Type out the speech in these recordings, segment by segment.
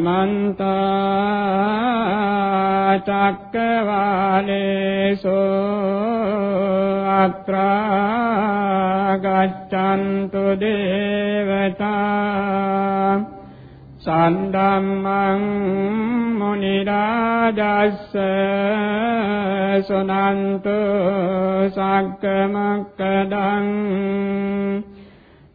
සමන්ත චක්කවාලේසෝ අත්‍රා ගච්ඡන්තු දේවතා සන්ධම්මං මුනි රාජස්ස සුනන්තු සග්ග මක්කදං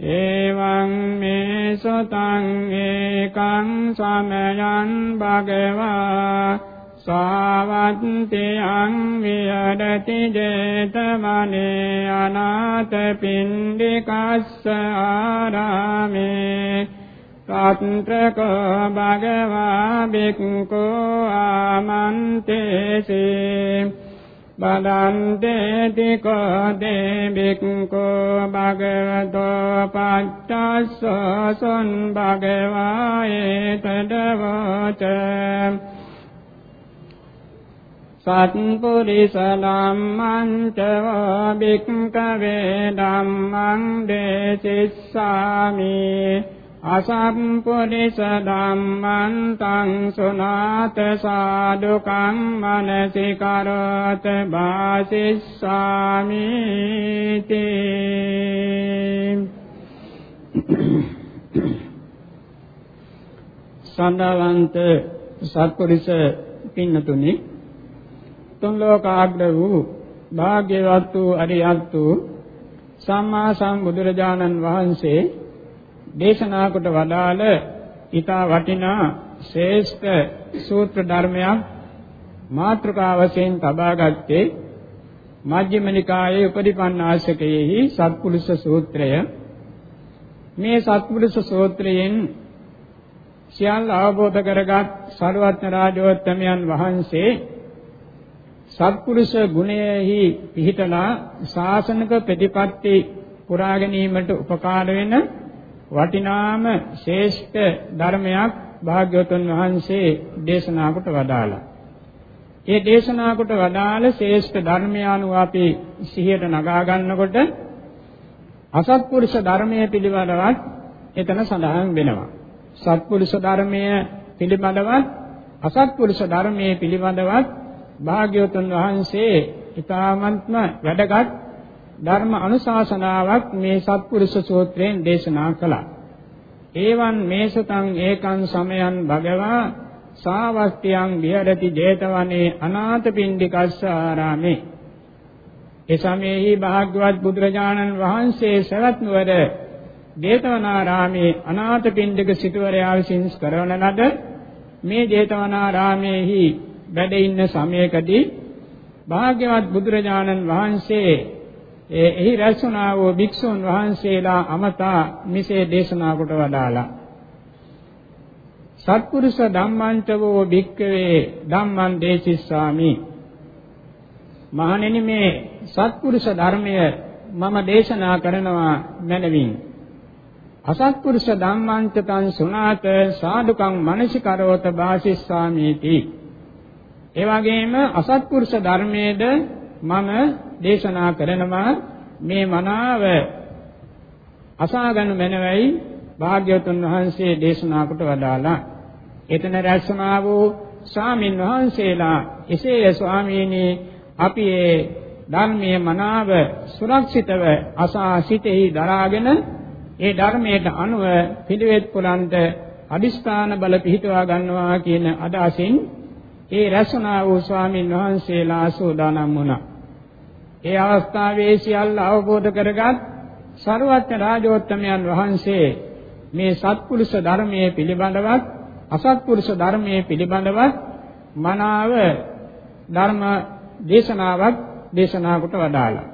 එවං මේ සතං ඒකං සමයං භගවා සාවත්තියං විහෙරති 제තමනේ අනාථ පින්ඩිකස්ස ආරාමේ තත්‍රකෝ භගවා බික්ඛෝ ආමන්තේසේ බලන්තේති කෝදේ බික්ඛෝ භගවතෝ පච්චස්සසොන් භගවායේ තදවච සත්පුරිස ධම්මං ච බික්ඛවේ ධම්මං දේසිස්සාමි අසම්පුරිස ධම්මං තං සුනාත සාදුකං මනසි කරත වාසිස්සාමි තේ. සඳවන්ත සත්පුරිස පින්නතුනි තුන් ලෝකාග්‍ර වූ භාග්‍යවත් වූ අරියත් වූ සම්මා සම්බුදුරජාණන් වහන්සේ දේශනා කොට වදාළ ඊතා වටිනා ශ්‍රේෂ්ඨ සූත්‍ර ධර්මයක් මාත්‍රකාව වශයෙන් තබාගත්තේ මජ්ක්‍ධිම නිකායේ උපරිපන්නාශකයේහි සත්පුරුෂ සූත්‍රය. මේ සත්පුරුෂ සූත්‍රයෙන් සියල්ල අවබෝධ කරගත් සර්වඥ රාජෝත්තමයන් වහන්සේ සත්පුරුෂ ගුණයෙහි පිහිටලා ශාසනික ප්‍රතිපත්ති පුරා ගැනීමට උපකාර වෙන වටිනාම ශ්‍රේෂ්ඨ ධර්මයක් භාග්‍යවතුන් වහන්සේ දේශනා කොට වදාලා. ඒ දේශනා කොට වදාළ ශ්‍රේෂ්ඨ ධර්මයානුව අපි සිහියට නගා ගන්නකොට අසත්පුරුෂ ධර්මයේ පිළිබඳවත් එතන සඳහන් වෙනවා. සත්පුරුෂ ධර්මයේ පිළිබඳවත් අසත්පුරුෂ ධර්මයේ පිළිබඳවත් භාග්‍යවතුන් වහන්සේ ඊ타මත්ම වැඩගත් ධර්ම අනුශාසනාවක් මේ සත්පුරුෂ සූත්‍රයෙන් දේශනා කළා. ඒවන් මේසතං ඒකං සමයන් භගවා සාවස්තියං විහෙරති 제තවනේ අනාථපිණ්ඩිකස්ස ආරාමේ. ඒ සමයේහි භාග්‍යවත් බුදුරජාණන් වහන්සේ සවැත් නුවර 제තවනාරාමේ අනාථපිණ්ඩික සිටුවරයා විසින් කරවන ලද මේ 제තවනාරාමේහි වැඩ ඉන්න සමයකදී භාග්‍යවත් බුදුරජාණන් වහන්සේ ඒ එහි රැස්ුණා වූ භික්ෂුන් වහන්සේලා අමතා මිසේ දේශනා කොට වදාලා සත්පුරුෂ ධම්මංචවෝ භික්කවේ ධම්මං දේශිස්සාමි. මහණෙනි මේ සත්පුරුෂ ධර්මය මම දේශනා කරනවා මැනවින්. අසත්පුරුෂ ධම්මංච තං සුණාත සාදුකං මනසිකරවත වාසිස්සාමීති ඒ වගේම අසත්පුරුෂ ධර්මයේද මම දේශනා කරනවා මේ මනාව අසාගනු මැනවයි භාග්‍යවතුන් වහන්සේ දේශනා කොට වදාලා එතන රැස්නා වූ ස්වාමින් වහන්සේලා එසේ ස්වාමීනි අපි ඒ ධර්මයේ මනාව සුරක්ෂිතව අසා සිටෙහි දරාගෙන ඒ ධර්මයට අනුව පිළිවෙත් පුරන්ට අදිස්ථාන බල පිහිටවා ගන්නවා කියන අදහසින් ඒ රැස්නා වූ ස්වාමින් වහන්සේලා සෝදානම් වුණා. ඒ අවස්ථාවේ සියල්ල අවබෝධ කරගත් සර්වඥ රාජෝත්තමයන් වහන්සේ මේ සත්පුරුෂ ධර්මයේ පිළිබඳවත් අසත්පුරුෂ ධර්මයේ පිළිබඳවත් මනාව ධර්ම දේශනාවක් දේශනා කොට වදාළා.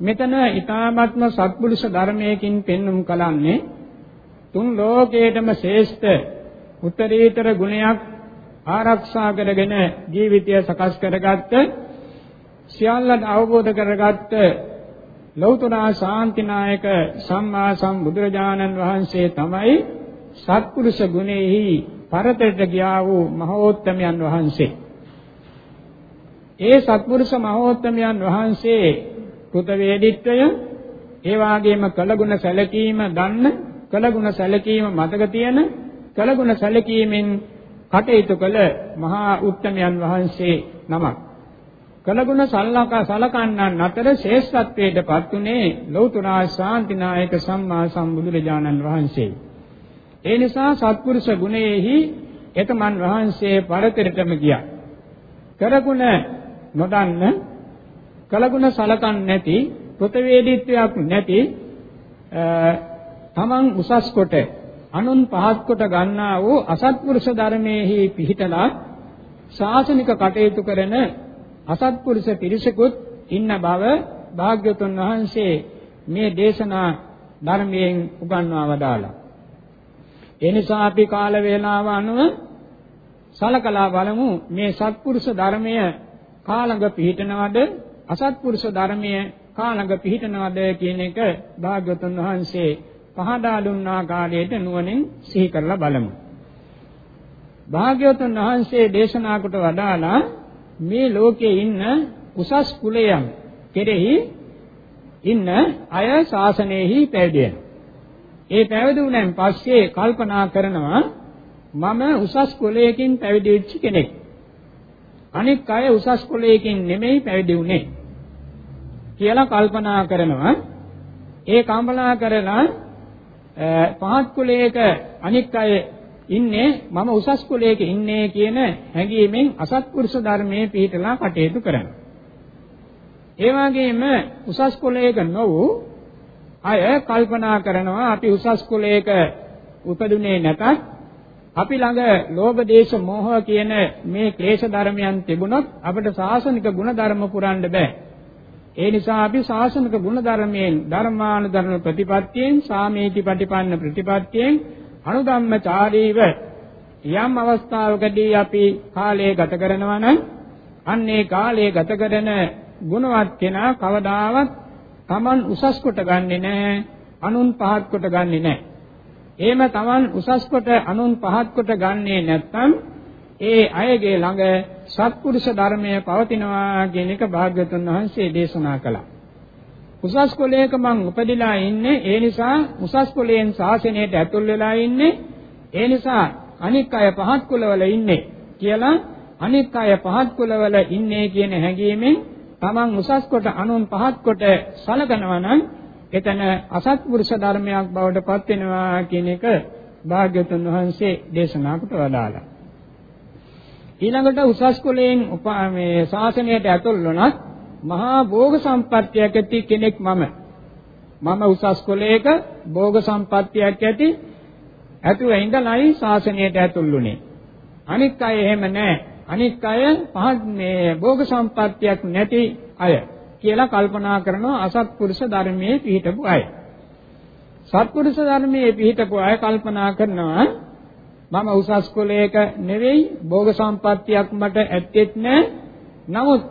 මෙතන ඊ타ත්ම සත්පුරුෂ ධර්මයකින් පෙන්눔 කලන්නේ තුන් ලෝකයේදම ශ්‍රේෂ්ඨ උත්තරීතර ගුණයක් ආරක්ෂා කරගෙන ජීවිතය සකස් කරගත්ත සියල්ලට අවබෝධ කරගත්ත ලෞතර ශාන්තිනායක සම්මා සම්බුදුරජාණන් වහන්සේ තමයි සත්පුරුෂ ගුණෙහි පරතරට ගියා වූ මහෝත්තමයන් වහන්සේ. ඒ සත්පුරුෂ මහෝත්තමයන් වහන්සේ කෘතවේදීත්වය ඒ වාගේම කළගුණ සැලකීම දන්න කළගුණ සැලකීම මතක තියෙන කළගුණ සැලකීමෙන් කටයුතු කළ මහා උත්තමයන් වහන්සේ නමක්. කළගුණ සල්ලකා සලකන්නන් අතර ශ්‍රේෂ්ඨත්වයට පත්ුනේ ලෞතර ශාන්තිනායක සම්මා සම්බුදුරජාණන් වහන්සේ. ඒ නිසා සත්පුරුෂ ගුණයෙහි එතමන් වහන්සේ පරතරටම ගියා. කරගුණ නොදන්න කලගුණ සලකන්නේ නැති කෘතවේදීත්වයක් නැති තමන් උසස් කොට අනුන් පහත් කොට ගන්නා වූ අසත්පුරුෂ ධර්මයේහි පිහිටලා ශාසනික කටයුතු කරන අසත්පුරුෂ පිරිසකුත් ඉන්න බව භාග්‍යතුන් වහන්සේ මේ දේශනා ධර්මයෙන් උගන්වා වදාලා. ඒ නිසා අපි කාල වේලාව අනුව සලකලා බලමු මේ සත්පුරුෂ ධර්මය කාලඟ පිහිටනවද අසත්පුරුෂ ධර්මය කාලඟ පිහිටනවද කියන එක භාග්‍යවතුන් වහන්සේ පහදා දුන්න ආකාරයට නුවණින් සිහි කරලා බලමු. භාග්‍යවතුන් වහන්සේ දේශනා කොට වදාලා මේ ලෝකයේ ඉන්න උසස් කුලයන් කෙරෙහි ඉන්න අය ශාසනයෙහි පැවිදෙන. ඒ පැවිදුණෙන් පස්සේ කල්පනා කරනවා මම උසස් කුලයකින් පැවිදි වෙච්ච කෙනෙක්. අනෙක් අය උසස් කුලයකින් නෙමෙයි පැවිදි වුනේ. කියලා කල්පනා කරනවා. ඒ කම්පනා කරලා පහත් කුලයක අනික් අය ඉන්නේ මම උසස් කුලයක ඉන්නේ කියන හැඟීමෙන් අසත්පුරුෂ ධර්මයේ පිළිතලා කටයුතු කරනවා. ඒ වගේම උසස් කුලයක නොවු අය කල්පනා කරනවා අපි උසස් කුලයක උපදුනේ නැතත් අපි ළඟ ලෝභ දේශ මොහ කියන මේ ක්ලේශ ධර්මයන් තිබුණොත් අපිට සාසනික ගුණ ධර්ම පුරන්න බෑ. ඒ නිසා අපි ශාසනික ගුණධර්මයෙන් ධර්මානුධර්ම ප්‍රතිපත්තියෙන් සාමීති ප්‍රතිපන්න ප්‍රතිපත්තියෙන් අනුධම්මචාරීව යම් අවස්ථාවකදී අපි කාලය ගත කරනවා නම් අන්නේ කාලය ගත කරන ගුණවත් කෙනා කවදාවත් Taman උසස් කොට ගන්නෙ නැහැ අනුන් පහත් කොට ගන්නෙ නැහැ. එහෙම Taman උසස් කොට අනුන් පහත් කොට ගන්නෙ නැත්නම් ඒ අයගේ ළඟ සත්පුරුෂ ධර්මය පවතිනවා කියන එක භාග්‍යතුන් වහන්සේ දේශනා කළා. උසස් කුලයක මං උපදිලා ඉන්නේ ඒ නිසා උසස් කුලයෙන් ශාසනයට ඇතුල් වෙලා ඉන්නේ ඒ නිසා අනික් අය පහත් කුලවල ඉන්නේ කියලා අනික් අය පහත් කුලවල ඉන්නේ කියන හැඟීමෙන් තමන් උසස් කොට අනුන් පහත් කොට සලකනවා නම් එතන අසත්පුරුෂ ධර්මයක් බවට පත් වෙනවා කියන එක භාග්‍යතුන් වහන්සේ දේශනා කොට වදාළා. ඊළඟට උසස් කුලයෙන් මේ ශාසනයට ඇතුල් වුණත් මහා භෝග සම්පත්තියක් ඇති කෙනෙක් මම. මම උසස් කුලයක භෝග සම්පත්තියක් ඇති ඇතුව ඉඳලායි ශාසනයට ඇතුළුනේ. අනික් අය එහෙම නැහැ. අනික් අය පහත් මේ භෝග සම්පත්තියක් නැති අය කියලා කල්පනා කරනවා අසත්පුරුෂ ධර්මයේ පිහිටපු අය. සත්පුරුෂ ධර්මයේ පිහිටපු අය කල්පනා කරනවා මම උසස් කුලයක නෙවෙයි භෝග සම්පත්තියක් මට ඇත්තෙත් නැහැ. නමුත්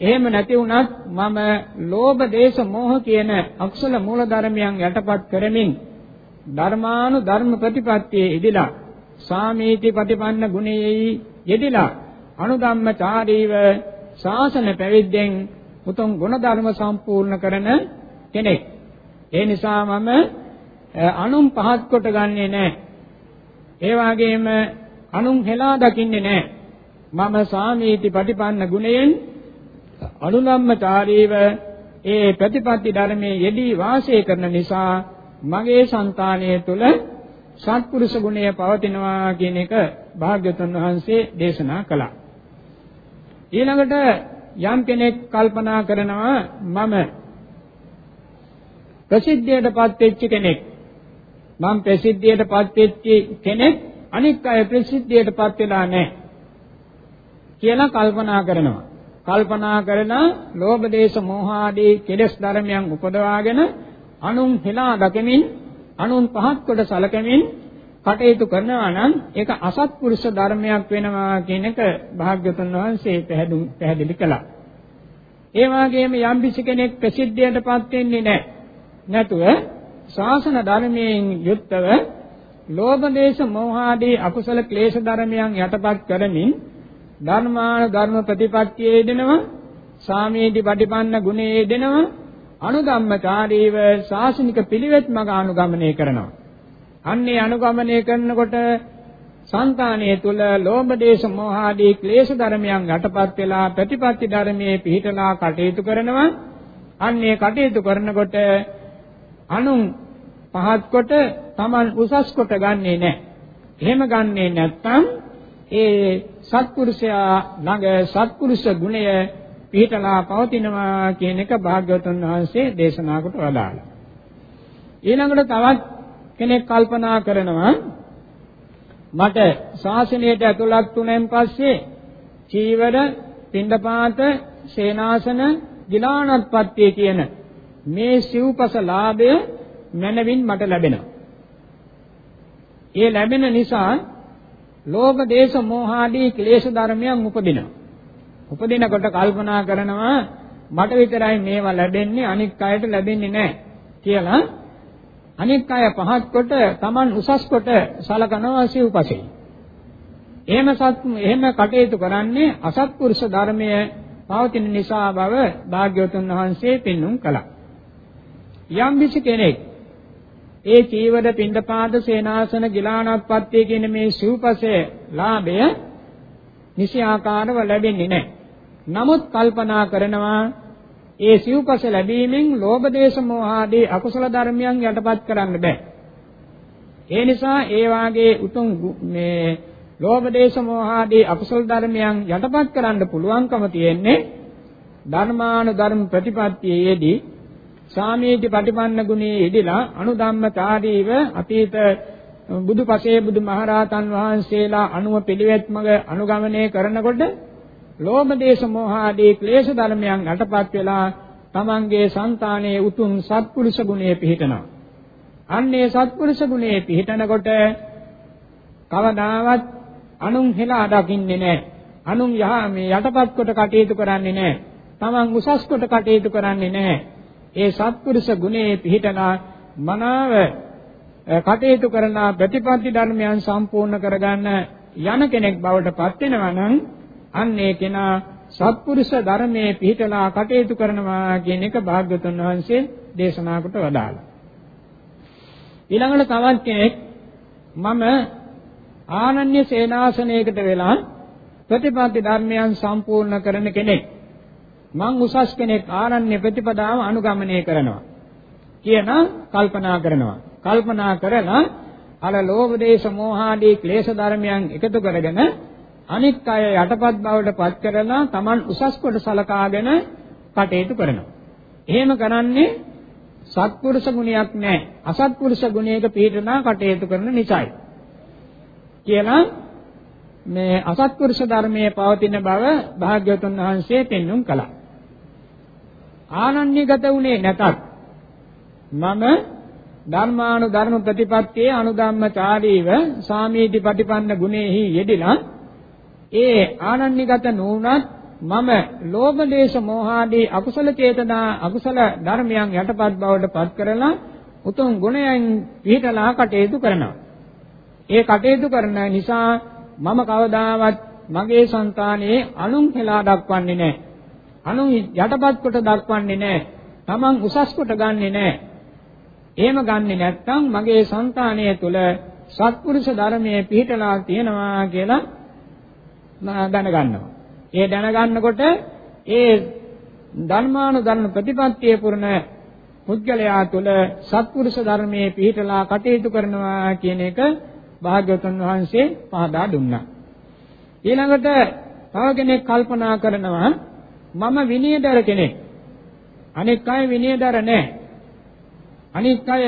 එහෙම නැති වුණත් මම ලෝභ දේශ මොහ කියන අක්ෂල මූල ධර්මයන් යටපත් කරමින් ධර්මානු ධර්ම ප්‍රතිපත්තියේ ඉදිලා සාමීති ප්‍රතිපන්න ගුණයෙහි යෙදිලා අනුධම්මචාරීව ශාසන පැවිද්දෙන් උතුම් ගුණ ධර්ම සම්පූර්ණ කරන කෙනෙක්. ඒ නිසා මම අනුන් පහත් කොට ගන්නෙ නැහැ. ඒ වගේම අනුන් හෙලා දකින්නේ නැහැ. මම සාමීති ප්‍රතිපන්න ගුණයෙන් අනුලම්මචාරීව ඒ ප්‍රතිපatti ධර්මයේ යෙදී වාසය කරන නිසා මගේ సంతානය තුළ සත්පුරුෂ ගුණය පවතිනවා කියන එක භාග්‍යවතුන් වහන්සේ දේශනා කළා. ඊළඟට යම් කෙනෙක් කල්පනා කරනවා මම ප්‍රසිද්ධියටපත් වෙච්ච කෙනෙක් මම ප්‍රසිද්ධියටපත් වෙච්ච කෙනෙක් අනික් අය ප්‍රසිද්ධියටපත් වෙලා නැහැ කියලා කල්පනා කරනවා. කල්පනා කරලා ලෝභ දේශ මෝහ ආදී කෙලෙස් ධර්මයන් උපදවාගෙන අනුන් හෙලා දකමින් අනුන් පහත් කොට සලකමින් කටයුතු කරනවා නම් ඒක අසත්පුරුෂ ධර්මයක් වෙනවා කියන එක භාග්‍යවතුන් වහන්සේ පැහැදිලි කළා. ඒ වගේම යම් කිසි කෙනෙක් ප්‍රසිද්ධියටපත් වෙන්නේ නැහැ. නැතුව ශාසන ධර්මයෙන් යුක්තව ලෝභ දේශ මෝහ ආදී අකුසල ක්ලේශ ධර්මයන් යටපත් කරමින් ධර්මාන ධර්ම ප්‍රතිපත්තියේ දෙනවා සාමීති පටිපන්න ගුණයේ දෙනවා අනුගම්මචාරීව ශාසනික පිළිවෙත් මග අනුගමනය කරනවා. අන්නේ අනුගමනය කරනකොට సంతානයේ තුල ලෝභ දේශ මොහ ආදී ක්ලේශ ධර්මයන් යටපත් වෙලා ප්‍රතිපත්ති ධර්මයේ පිහිටලා කටයුතු කරනවා. අන්නේ කටයුතු කරනකොට අනුන් පහත් කොට Taman උසස් කොට ගන්නෙ නැහැ. එහෙම ගන්නෙ නැත්නම් ඒ සත්පුරුෂයා ළඟ සත්පුරුෂ ගුණය පිහිටලා පවතිනවා කියන එක භාග්‍යවතුන් වහන්සේ දේශනා කොට වදාළා. ඊළඟට තවත් කෙනෙක් කල්පනා කරනවා මට ශාසනයට ඇතුළත් වුණෙන් පස්සේ චීවර, පින්ඩපාත, සේනාසන, ගිලානත්පත්තිය කියන මේ සිව්පස ලාභය මනවින් මට ලැබෙනවා. ඒ ලැබෙන නිසා ලෝභ දේශ මොහ ආදී ක්ලේශ ධර්මයන් උපදිනවා. උපදිනකොට කල්පනා කරනවා මට විතරයි මේවා ලැබෙන්නේ අනික් අයට ලැබෙන්නේ නැහැ කියලා අනික් අය පහත් කොට Taman උසස් කොට සලකනවා සිව්පසේ. එහෙම සත් එහෙම කටයුතු කරන්නේ අසත්පුරුෂ ධර්මයේ පවතින නිසා බව භාග්‍යවතුන් වහන්සේ පෙන්눔 කළා. යම් කිසි කෙනෙක් ඒ චීවර පින්දපාද සේනාසන ගිලානත්පත්තිය කියන මේ සිව්පසේ ලාභය නිසි ආකාරව ලැබෙන්නේ නැහැ. නමුත් කල්පනා කරනවා ඒ සිව්පස ලැබීමෙන් ලෝභ දේශ මොහ ආදී අකුසල ධර්මයන් යටපත් කරන්න බෑ. ඒ නිසා ඒ වාගේ උතුම් මේ ලෝභ දේශ මොහ ආදී අකුසල ධර්මයන් යටපත් කරන්න පුළුවන්කම තියෙන්නේ ධර්මාන ධර්ම ප්‍රතිපත්තියේදී සාමීති ප්‍රතිපන්න ගුණයේ යෙදලා අනුධම්මකාරීව අතීත බුදුපසේ බුදුමහරහතන් වහන්සේලා අනුව පිළිවෙත් මඟ අනුගමනය කරනකොට ලෝභ දේශ මොහ ආදී ක්ලේශ ධර්මයන් අටපත් වෙලා තමන්ගේ సంతානයේ උතුම් සත්පුරුෂ ගුණය පිහිටනවා. අන්නේ සත්පුරුෂ ගුණය පිහිටනකොට කවදාවත් අනුන් හෙලා දකින්නේ නැහැ. අනුන් යහ මේ යටපත් කොට කටයුතු කරන්නේ නැහැ. තමන් උසස් කොට කටයුතු කරන්නේ නැහැ. ඒ සත්පුරුෂ ගුණයේ පිහිටලා මනාව කටයුතු කරන ප්‍රතිපත්ති ධර්මයන් සම්පූර්ණ කරගන්න යන කෙනෙක් බවට පත් වෙනවා නම් අන්න ඒ කෙනා සත්පුරුෂ ධර්මයේ පිහිටලා කටයුතු කරනවා කියන එක භාග්‍යවතුන් වහන්සේ දේශනා කොට වදාළා. ඊළඟට තවත් කෙනෙක් මම ආනන්‍ය සේනාසනයකට වෙලා ප්‍රතිපත්ති ධර්මයන් සම්පූර්ණ කරන කෙනෙක්. මං උසස් කෙනෙක් ආනන්‍ය ප්‍රතිපදාව අනුගමනය කරනවා කියන කල්පනා කරනවා. කල්පනා කරලා අර ලෝභ දේශ මෝහ ආදී ක්ලේශ ධර්මයන් එකතු කරගෙන අනික් අය යටපත් බවට පත් කරලා Taman උසස් කොට සලකාගෙන කටයුතු කරනවා. එහෙම කරන්නේ සත්පුරුෂ ගුණයක් නැහැ. අසත්පුරුෂ ගුණයක පිළිපදනා කටයුතු කරන නිසායි. කියලා මේ අසත්පුරුෂ ධර්මයේ පවතින බව භාග්‍යවතුන් වහන්සේ පෙන්눔 කළා. ආනන්‍යගත වුණේ නැතත් මම ධර්මානුධර්ම ප්‍රතිපත්තියේ අනුධම්මචාරීව සාමීති පටිපන්න ගුණෙහි යෙදিলা ඒ ආනන්‍යගත නොවුනත් මම ලෝභ දේශ මොහාදී අකුසල චේතනා අකුසල ධර්මයන් යටපත් බවට පත් කරලා උතුම් ගුණයන් පිළිතලා කටයුතු කරනවා. ඒ කටයුතු කරන නිසා මම කවදාවත් මගේ సంతානයේ අනුන් කියලා දක්වන්නේ නැහැ. අනුන් යටපත් කොට දක්වන්නේ නැහැ. Taman උසස් කොට ගන්නෙ නැහැ. එහෙම ගන්නෙ නැත්නම් මගේ సంతානය තුල සත්පුරුෂ ධර්මයේ පිහිටලා තියෙනවා කියලා දැනගන්නවා. ඒ දැනගන්නකොට ඒ ධර්මානුධර්ම ප්‍රතිපත්තියේ පුරන පුද්ගලයා තුළ සත්පුරුෂ ධර්මයේ පිහිටලා කටයුතු කරනවා කියන එක භාග්‍යවතුන් වහන්සේ පහදා දුන්නා. ඊළඟට තව කෙනෙක් කල්පනා කරනවා මම විනයදර කෙනෙක්. අනෙක් අය විනයදර නැහැ. අනික් අය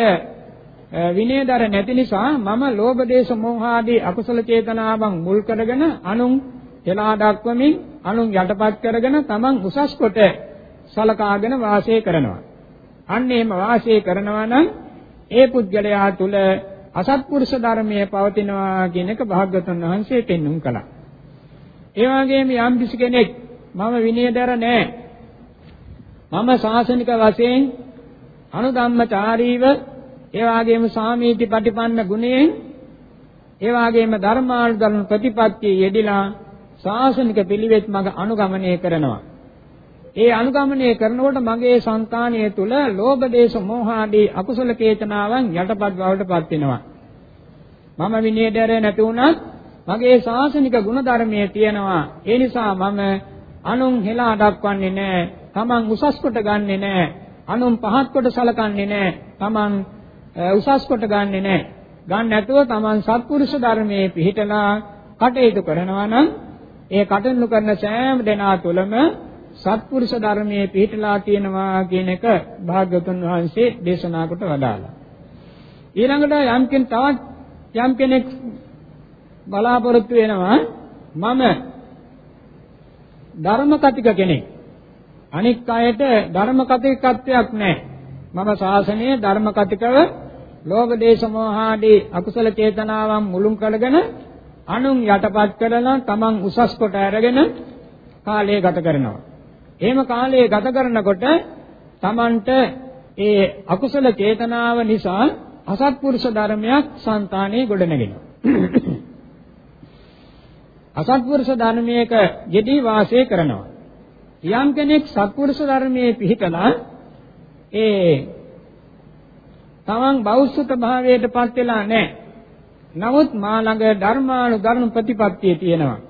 විනයදර නැති නිසා මම ලෝභ දේශ මොහ ආදී අකුසල චේතනාවන් මුල් කරගෙන අනුන් එලා දක්වමින් අනුන් යටපත් කරගෙන තමන් උසස් කොට සලකාගෙන වාසය කරනවා. අන්න එහෙම වාසය කරනවා නම් ඒ පුද්ගලයා තුල අසත්පුරුෂ ධර්මයේ පවතිනවා කියන එක භාග්‍යවතුන් වහන්සේ පෙන්눔 කළා. ඒ වගේම යම් කිසි කෙනෙක් මම විනයදර නෑ. මම ශාසනික වශයෙන් අනුධම්මචාරීව ඒ වගේම සාමීති පටිපන්න ගුණයෙන් ඒ වගේම ධර්මානුධර්ම ප්‍රතිපත්තියේ යෙදিলা ශාසනික පිළිවෙත් මඟ අනුගමනය කරනවා. ඒ අනුගමනය කරනකොට මගේ సంతානය තුළ ලෝභ දේශ මොහ ආදී අකුසල චේතනාවන් යටපත් බවටපත් වෙනවා. මම විනයදර නැති වුණත් මගේ ශාසනික ගුණ ධර්මයේ තියෙනවා. ඒ නිසා මම අනුන් හෙලා දක්වන්නේ නැහැ. Taman උසස් කොට ගන්නෙ නැහැ. අනුන් පහත් කොට සලකන්නේ නැහැ. Taman උසස් කොට ගන්නෙ නැහැ. ගන්න නැතුව Taman සත්පුරුෂ ධර්මයේ පිහිටලා කටයුතු කරනවා නම් ඒ කටයුතු කරන සෑම දෙනා තුළම සත්පුරුෂ ධර්මයේ පිහිටලා තියෙනවා කියන එක භාග්‍යවතුන් වහන්සේ දේශනා කොට වදාළා. ඊළඟට යම් කෙනෙක් තවත් යම් කෙනෙක් බලාපොරොත්තු වෙනවා මම ධර්ම කතික කෙනෙක්. අනික් අයට ධර්ම කතිකත්වයක් නැහැ. මම ශාසනයේ ධර්ම කතිකව ලෝභ දේශ මොහ ආදී අකුසල චේතනාවන් මුලුන් කරගෙන අනුන් යටපත් කරලා තමන් උසස් කොට අරගෙන කාලය ගත කරනවා. එහෙම කාලය ගත කරනකොට තමන්ට ඒ අකුසල චේතනාව නිසා අසත්පුරුෂ ධර්මයක් సంతානේ ගොඩනගෙනවා. අසත්පුරුෂ ධර්මයක යෙදී වාසය කරනවා. යම් කෙනෙක් සත්පුරුෂ ධර්මයේ පිහිටලා ඒ තමන් බෞද්ධ භාවයටපත් වෙලා නැහැ. නමුත් මා ළඟ ධර්මානුධර්ම ප්‍රතිපත්තිය තියෙනවා.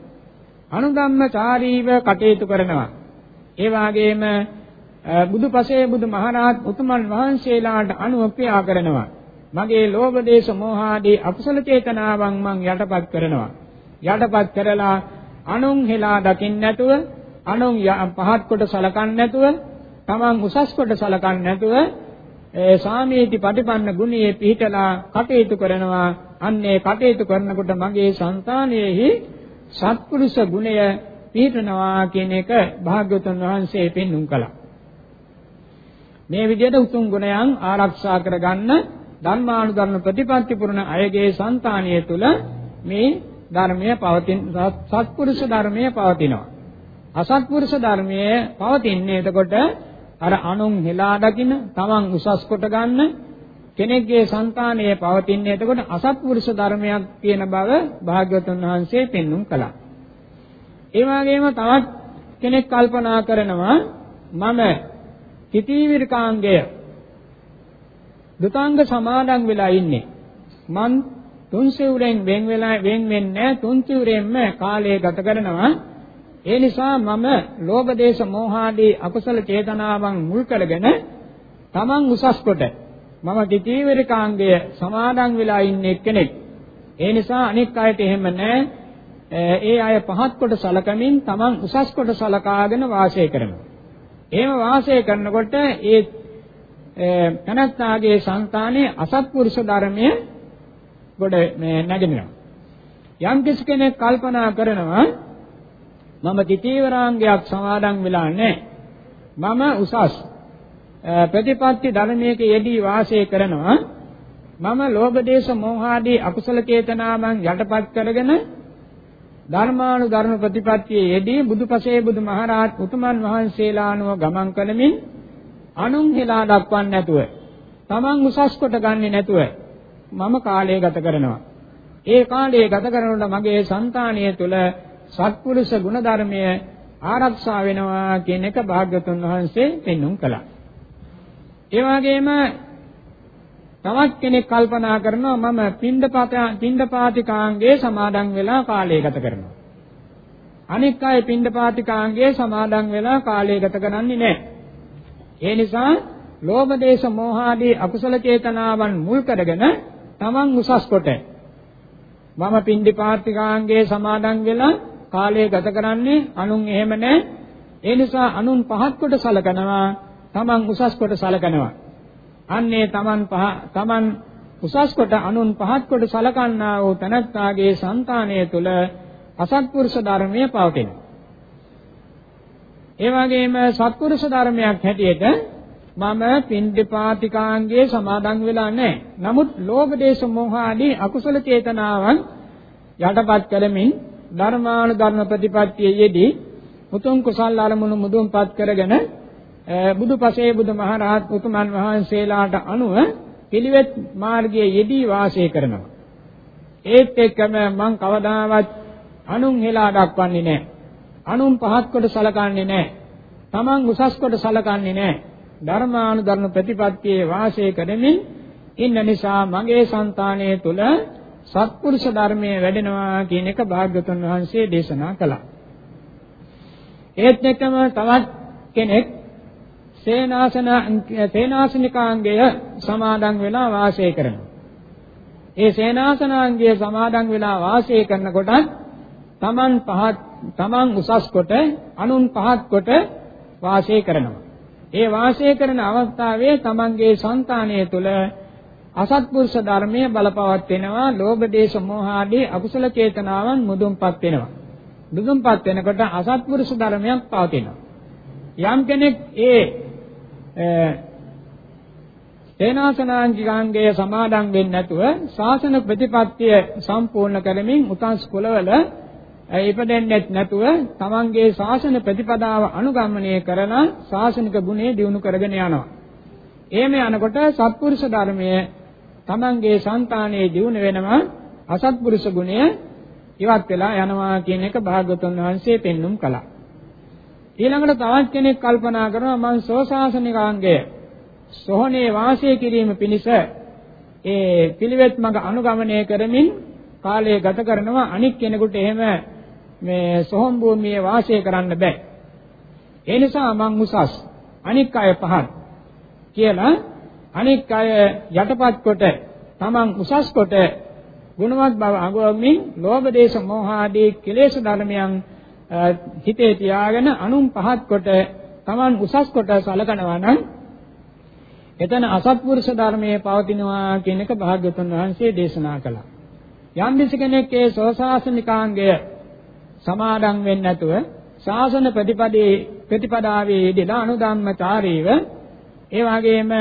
අනුධම්මචාරීව කටයුතු කරනවා. ඒ වගේම බුදුපසේ බුදුමහරහත් උතුමන් වහන්සේලාට අනුව ක්‍රියා කරනවා. මගේ ලෝභ දේශ මොහ ආදී අකුසල චේතනාවන් මං යටපත් කරනවා. යටපත් කරලා අනුන් හෙලා දකින්න නැතුව අනුන් පහත් කොට සලකන්නේ නැතුව තමන් උසස් කොට සලකන්නේ නැතුව ඒ සාමීති පටිපන්න ගුණයේ පිහිටලා කටයුතු කරනවා. අන්නේ කටයුතු කරනකොට මගේ సంతානයේහි සත්පුරුෂ ගුණය පිහිටනවා කියන එක භාග්‍යවතුන් වහන්සේ පෙන්눔 කළා. මේ විදිහට උතුම් ගුණයන් ආරක්ෂා කරගන්න ධර්මානුධර්ම ප්‍රතිපත්ති පුරන අයගේ సంతානය තුළ මේ ධර්මය පවතින සත්පුරුෂ ධර්මය පවතිනවා. අසත්පුරුෂ ධර්මය පවතින්නේ එතකොට අර අනුන් හෙලා දකින, තමන් උසස් කොට ගන්න කෙනෙක්ගේ సంతානයේ පවතින්නේ එතකොට අසත්පුරුෂ ධර්මයක් කියන බව භාග්‍යවතුන් වහන්සේ පෙන්눔 කළා. ඒ වගේම තවත් කෙනෙක් කල්පනා කරනවා මම කිතිවිරකාංගය දුතාංග සමාදන් වෙලා ඉන්නේ. මන් තුන් සිවුරෙන් වෙන් වෙලා වෙන් වෙන්නේ තුන් සිවුරෙන්ම කාලය ගත කරනවා. ඒ නිසා මම ලෝභ දේශ මොහ ආදී අකුසල චේතනාවන් මුල් කරගෙන තමන් උසස් කොට මම ත්‍රිවිධකාංගය සමාදන් වෙලා ඉන්නේ කෙනෙක්. ඒ නිසා අනෙක් අයට එහෙම නැහැ. ඒ අය පහත් කොට සලකමින් තමන් උසස් කොට සලකාගෙන වාසය කරනවා. එහෙම වාසය කරනකොට ඒ තනත්තාගේ సంతානයේ අසත්පුරුෂ ධර්මය ගොඩ නැගෙනවා. යම් කෙනෙක් කල්පනා කරනවා මම ත්‍රිවිධාංගයක් සමාදන් වෙලා නැහැ. මම උසස් ප්‍රතිපත්ති ධර්මයක යෙදී වාසය කරනවා මම ලෝභ දේශ මොහ ආදී අකුසල චේතනාවන් යටපත් කරගෙන ධර්මානුධර්ම ප්‍රතිපත්තියේ යෙදී බුදුපසේ බුදුමහරහත් උතුමන් වහන්සේලා අනුව ගමන් කරමින් අනුන් හෙලා දක්වන්නේ නැතුව තමන් උසස් කොට ගන්නෙ නැතුව මම කාලය ගත කරනවා. ඒ කාලය ගත කරනකොට මගේ సంతානිය තුළ සත්පුරුෂ ගුණධර්මය ආරක්ෂා වෙනවා කියන එක භාග්‍යතුන් වහන්සේ පෙන්눔 කළා. ඒ වගේම තවත් කෙනෙක් කල්පනා කරනවා මම පින්ඩපාත පින්ඩපාතිකාංගයේ සමාදන් වෙලා කාලය ගත කරනවා. අනික් අය පින්ඩපාතිකාංගයේ සමාදන් වෙලා කාලය ගත කරන්නේ නැහැ. ඒ නිසා ලෝභ දේශ මොහ ආදී අකුසල චේතනාවන් මුල් කරගෙන තමන් උසස් කොට. මම පින්ඩිපාතිකාංගයේ සමාදන් වෙලා කාලය ගත කරන්නේ අනුන් එහෙම නැහැ ඒ නිසා අනුන් පහත් කොට සලකනවා තමන් උසස් කොට සලකනවා. අන්නේ තමන් පහ තමන් උසස් කොට අනුන් පහත් කොට සලකන්නා වූ තනත්තාගේ సంతානය තුල අසත්පුරුෂ ධර්මයේ පවතිනවා. ඒ වගේම සත්පුරුෂ ධර්මයක් හැටියට මම පින්ඩපාතිකාංගයේ සමාදන් වෙලා නැහැ. නමුත් ලෝභ දේශ මොහ ආදී අකුසල චේතනාවන් යටපත් කරමින් ධර්මානුධර්ම ප්‍රතිපත්තියේදී උතුම් කුසල් අරමුණු මුදුන්පත් කරගෙන බුදුපසේ බුදුමහරහත් උතුමන් වහන්සේලාට අනුව පිළිවෙත් මාර්ගයේ යෙදී වාසය කරනවා. ඒත් එක්කම මං කවදාවත් අනුන් හෙලා දක්වන්නේ නැහැ. අනුන් පහත් කොට සලකන්නේ නැහැ. Taman උසස් කොට සලකන්නේ නැහැ. ධර්මානුධර්ම ප්‍රතිපත්තියේ වාසය කරමින් ඉන්න නිසා මගේ సంతානය තුල සත්පුරුෂ ධර්මයේ වැඩෙනවා කියන එක භාග්‍යවතුන් වහන්සේ දේශනා කළා. ඒත් එක්කම තවත් කෙනෙක් සේනාසන සේනාසනිකාංගය සමාදන් වෙලා වාසය කරනවා. ඒ සේනාසනාංගය සමාදන් වෙලා වාසය කරනකොට තමන් පහත් තමන් උසස් කොට අනුන් පහත් කොට වාසය කරනවා. ඒ වාසය කරන අවස්ථාවේ තමන්ගේ సంతානය තුළ අසත්පුරුෂ ධර්මයේ බලපවත් වෙනවා, ලෝභ දේශ මොහ ආදී අකුසල චේතනාවන් මුදුන්පත් වෙනවා. මුදුන්පත් වෙනකොට අසත්පුරුෂ ධර්මයක් පවතිනවා. යම් කෙනෙක් ඒ සේනාසනාංගිකාංගය සමාදන් වෙන්නේ නැතුව ශාසන ප්‍රතිපත්තිය සම්පූර්ණ කරමින් උතස් කුලවල ඉපදෙන්නේ නැතුව තමන්ගේ ශාසන ප්‍රතිපදාව අනුගමනය කරන ශාසනික ගුණේ දියුණු කරගෙන යනවා. එහෙම යනකොට සත්පුරුෂ ධර්මය තමන්ගේ సంతානයේ දියුණු වෙනවා අසත්පුරුෂ ගුණය ඉවත් වෙලා යනවා කියන එක භාගතුන් වහන්සේ පෙන්눔 කළා. ඊළඟට තවත් කෙනෙක් කල්පනා කරනවා මං සෝසාසනිකාංගය සෝහනේ වාසය කිරීම පිණිස ඒ පිළිවෙත් මඟ අනුගමනය කරමින් කාලය ගත කරනවා අනික් කෙනෙකුට එහෙම මේ සොහොන් භූමියේ වාසය කරන්න බෑ. ඒ නිසා මං උසස් අනික් අය පහත් කියලා අනික් අය යටපත් කොට තමන් උසස් කොට ගුණවත් බව අගවමින් ලෝභ දේශ මොහ ආදී කෙලෙස් ධර්මයන් හිතේ තියාගෙන අනුන් පහත් කොට තමන් උසස් කොට සලකනවා නම් එතන අසත්පුරුෂ ධර්මයේ පවතිනවා කියන එක භාග්‍යවතුන් වහන්සේ දේශනා කළා. යම් කෙනෙක් ඒ සෝසාසනිකාංගය සමාදන් වෙන්නේ නැතුව ශාසන ප්‍රතිපදේ ප්‍රතිපදාවේ යෙදලා අනුධම්මචාරීව ඒ වගේම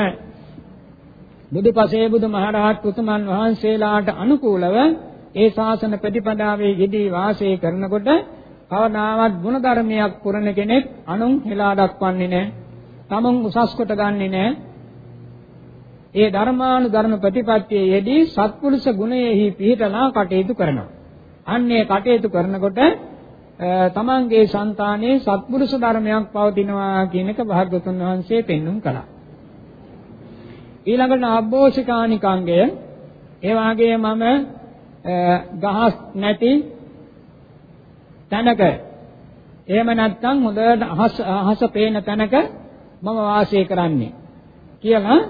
බුදුපසේ බුදුමහරහත් උතුමන් වහන්සේලාට අනුකූලව ඒ ශාසන ප්‍රතිපදාවේ යෙදී වාසය කරනකොට කවදාවත් ගුණධර්මයක් පුරන කෙනෙක් අනුන් හෙලා දක්වන්නේ නැහැ. තමන් උසස් කොට ගන්නෙ නැහැ. ඒ ධර්මානුධර්ම ප්‍රතිපත්තියේ යෙදී සත්පුරුෂ ගුණයෙහි පිහිටලා කටයුතු කරනවා. අන්නේ කටයුතු කරනකොට තමන්ගේ సంతානයේ සත්පුරුෂ ධර්මයක් පවතිනවා කියන එක භාග්‍යතුන් වහන්සේ පෙන්눔 කළා. ඊළඟට අබ්බෝෂිකානිකංගය ඒ වාගේ මම ගහස් නැති තැනක එහෙම නැත්නම් හොඳට අහස අහස පේන තැනක මම වාසය කරන්නේ කියලා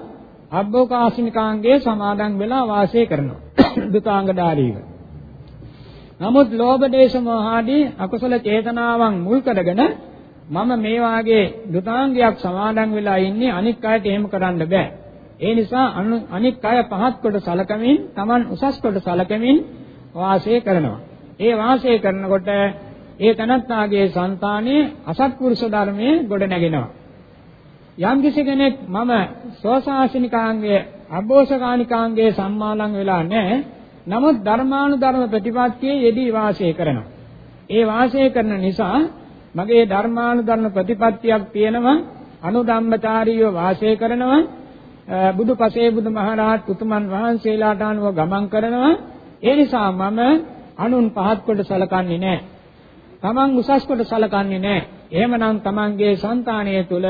අබ්බෝකාසිනිකාංගයේ සමාදන් වෙලා වාසය කරනවා. දුතාංග ධාරීව. නමුත් ලෝභ දේශ මොහාදී අකුසල චේතනාවන් මුල් කරගෙන මම මේ වාගේ දුතාංගයක් සමාදන් වෙලා ඉන්නේ අනික් අයට එහෙම කරන්න බෑ. ඒ නිසා අනික් අය පහත් කොට සලකමින් Taman උසස් කොට සලකමින් වාසය කරනවා. ඒ වාසය කරනකොට ඒ තනත්තාගේ సంతානයේ අසත්පුරුෂ ධර්මයේ ගොඩ නැගෙනවා. යම් කෙනෙක් මම සෝසාසනිකාංගයේ අබෝසකානිකාංගයේ සම්මාලං වෙලා නැහැ නමුත් ධර්මානුධර්ම ප්‍රතිපත්තියේ යෙදී වාසය කරනවා. ඒ වාසය කරන නිසා මගේ ධර්මානුධර්ම ප්‍රතිපත්තියක් තියෙනවා අනුධම්මචාරීව වාසය කරනවා බුදුපසේ බුදුමහරහත් උතුමන් වහන්සේලාට අනුව ගමන් කරනවා ඒ නිසා මම අනුන් පහත් කොට සලකන්නේ නැහැ. තමන් උසස් කොට සලකන්නේ නැහැ. එහෙමනම් තමන්ගේ సంతානය තුළ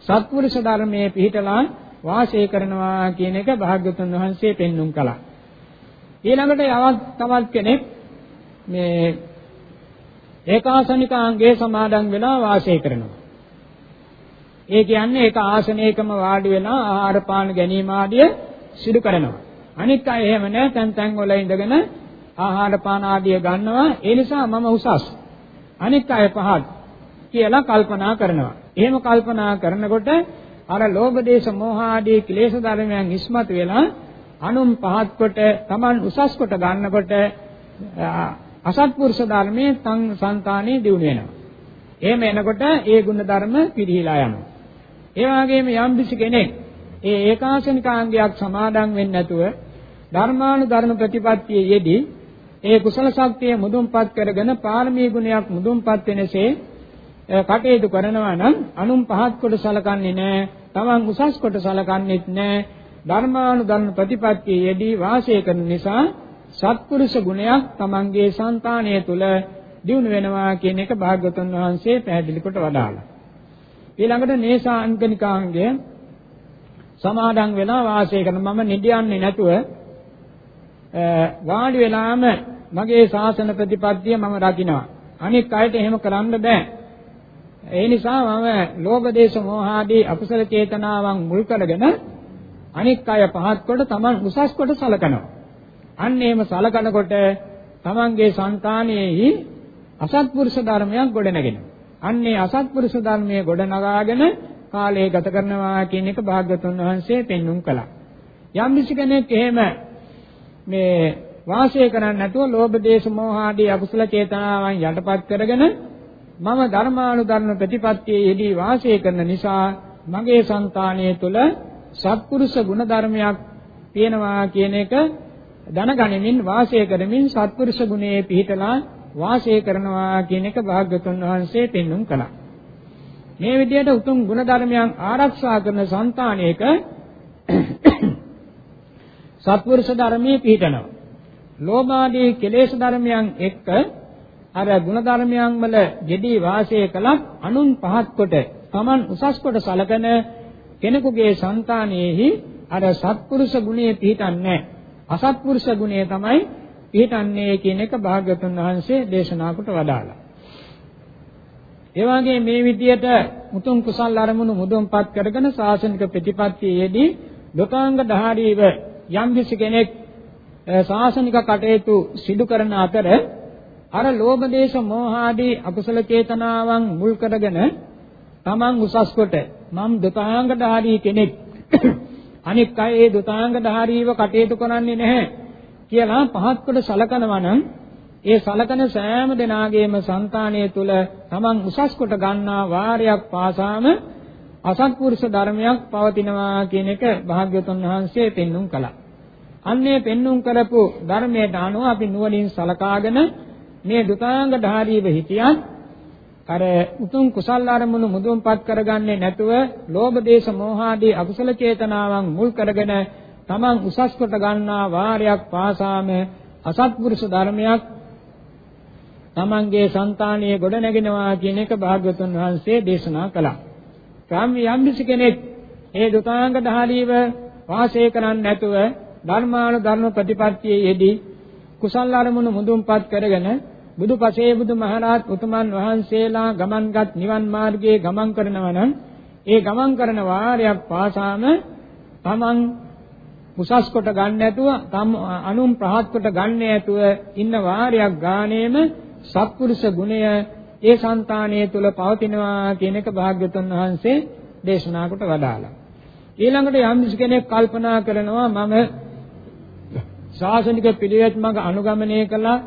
සත්පුරුෂ ධර්මයේ පිහිටලා වාසය කරනවා කියන එක භාග්‍යතුන් වහන්සේ පෙන්눔 කළා. ඊළඟට යවත් තවත් කෙනෙක් මේ ඒකාසනිකාංගයේ සමාදන් වෙලා වාසය කරනවා. ඒ කියන්නේ ඒක ආසනයකම වාඩි වෙලා ආහාර පාන ගැනීම ආදිය සිදු කරනවා. අනිත් අය එහෙම නෑ තැන් තැන් වල ඉඳගෙන ආහාර පාන ආදිය ගන්නවා. ඒ නිසා මම උසස්. අනිත් අය පහත් කියලා කල්පනා කරනවා. එහෙම කල්පනා කරනකොට අර ලෝභ දේශ මොහ ආදී ක්ලේශ ධර්මයන් ඉස්මතු වෙලා අනුන් පහත් කොට Taman උසස් කොට ගන්නකොට අසත්පුරුෂ ධර්මයේ තන් సంతානෙ දිනු වෙනවා. එහෙම එනකොට ඒ ගුණ ධර්ම පිරිහිලා යනවා. ඒ වගේම යම් කිසි කෙනෙක් ඒ ඒකාසනිකාංගයක් සමාදන් වෙන්නේ නැතුව ධර්මානුධර්ම ප්‍රතිපත්තියේ යෙදී ඒ කුසල ශක්තිය මුදුන්පත් කරගෙන පාරමී ගුණයක් මුදුන්පත් වෙනසේ කටයුතු කරනවා නම් අනුන් පහත් කොට සලකන්නේ නැහැ. Taman උසස් කොට සලකන්නේත් නැහැ. ධර්මානුධර්ම ප්‍රතිපත්තියේ යෙදී වාසය කරන නිසා සත්පුරුෂ ගුණයක් Tamanගේ సంతානය තුළ දිනු වෙනවා කියන එක භාග්‍යවතුන් වහන්සේ පැහැදිලි කොට වදාළා. ඊළඟට නේසාංගනිකාංගය සමාදන් වෙලා වාසය කරන මම නිදියන්නේ නැතුව වාඩි වෙලාම මගේ ශාසන ප්‍රතිපත්තිය මම රකින්නවා. අනික් අයට එහෙම කරන්න බෑ. ඒ නිසා මම ලෝභ දේශ මොහ ආදී අකුසල චේතනාවන් මුල් කරගෙන අනික් අය පහත් කොට තමන් උසස් කොට සලකනවා. අන්න එහෙම සලකනකොට තමන්ගේ సంతානයේහි අසත්පුරුෂ ධර්මයක් ගොඩනගෙනවා. අන්නේ අසත්පුරුෂ ධර්මයේ ගොඩනගාගෙන කාලය ගත කරනවා කියන එක භාග්‍යතුන් වහන්සේ පෙන්눔 කළා. යම් කෙනෙක් එහෙම මේ වාසය කරන්නේ නැතුව ලෝභ දේශ මොහ ආදී අකුසල චේතනාවන් යටපත් කරගෙන මම ධර්මානුධර්ම ප්‍රතිපත්තියේ යෙදී වාසය කරන නිසා මගේ సంతානය තුළ සත්පුරුෂ ගුණ ධර්මයක් තියෙනවා කියන එක දැනගනිමින් වාසය කරමින් සත්පුරුෂ ගුණයේ පිහිටලා වාසය කරනවා කියන එක භාග්‍යතුන් වහන්සේ පෙන්눔 කළා. මේ විදිහට උතුම් ගුණ ධර්මයන් ආරක්ෂා කරන సంతානයක සත්පුරුෂ ධර්මයේ පිහිටනවා. ලෝභාදී කෙලෙස් ධර්මයන් එක්ක අර ගුණ ධර්මයන් වල යෙදී වාසය කළත් අනුන් පහත් කොට, Taman උසස් කොට සලකන කෙනෙකුගේ సంతානෙහි අර සත්පුරුෂ ගුණයේ පිහිටන්නේ අසත්පුරුෂ ගුණය තමයි පිහිටන්නේ කියන එක භාග්‍යවතුන් වහන්සේ දේශනා කොට වදාළා. ඒ වගේ මේ විදියට මුතුන් කුසල් අරමුණු මුදුන්පත් කරගෙන සාසනික ප්‍රතිපත්තියේදී ලෝකාංග ධාරීව යම් කෙනෙක් ශාසනික කටයුතු සිදු කරන අතර අර ලෝභ දේශ මොහ ආදී අකුසල චේතනාවන් මුල් කරගෙන තමන් උසස් කොට මම දුතාංග ධාරී කෙනෙක්. අනෙක් අය ඒ දුතාංග ධාරීව කටයුතු කරන්නේ නැහැ කියලා පහත් කොට සලකනවා නම් ඒ සලකන සෑම දෙනාගේම సంతානය තුල තමන් උසස් කොට ගන්නා වාරයක් පාසාම අසත්පුරුෂ ධර්මයක් පවතිනවා කියන එක භාග්‍යවතුන් වහන්සේ පෙන්눔 කළා. අන්නේ පෙන්눔 කරපු ධර්මයට අනුව අපි නුවණින් සලකාගෙන මේ දුතාංග ධාරීව හිටියත් අර උතුම් කුසල් අරමුණු මුදුන්පත් කරගන්නේ නැතුව ලෝභ දේශ මොහ ආදී අකුසල චේතනාවන් මුල් කරගෙන තමන් උසස් කොට ගන්නා වාරයක් පාසාම අසත්පුරුෂ ධර්මයක් තමන්ගේ సంతානියේ ගොඩ නැගෙනවා කියන එක භාග්‍යවතුන් වහන්සේ දේශනා කළා. යම් යම් කෙනෙක් ඒ දුතාංග ධාරීව වාසය කරන්නේ නැතුව ධර්මාන ධර්ම ප්‍රතිපත්තියේ යෙදී කුසල් අරමුණු මුදුන්පත් කරගෙන බුදුපසේ බුදුමහරහත් උතුමන් වහන්සේලා ගමන්ගත් නිවන් මාර්ගයේ ගමන් කරනවා නම් ඒ ගමන් කරන වාරයක් පාසාම තමන් උසස් කොට ගන්න නැතුව තම අනුන් ප්‍රහත් කොට ගන්න නැතුව ඉන්න වාරයක් ගානේම සත්පුරුෂ ගුණය ඒ సంతානයේ තුල පවතිනවා කියන එක භාග්‍යවතුන් වහන්සේ දේශනා කොට වදාළා. ඊළඟට යම් කෙනෙක් කල්පනා කරනවා මම ශාසනික පිළිවෙත් මඟ අනුගමනය කළා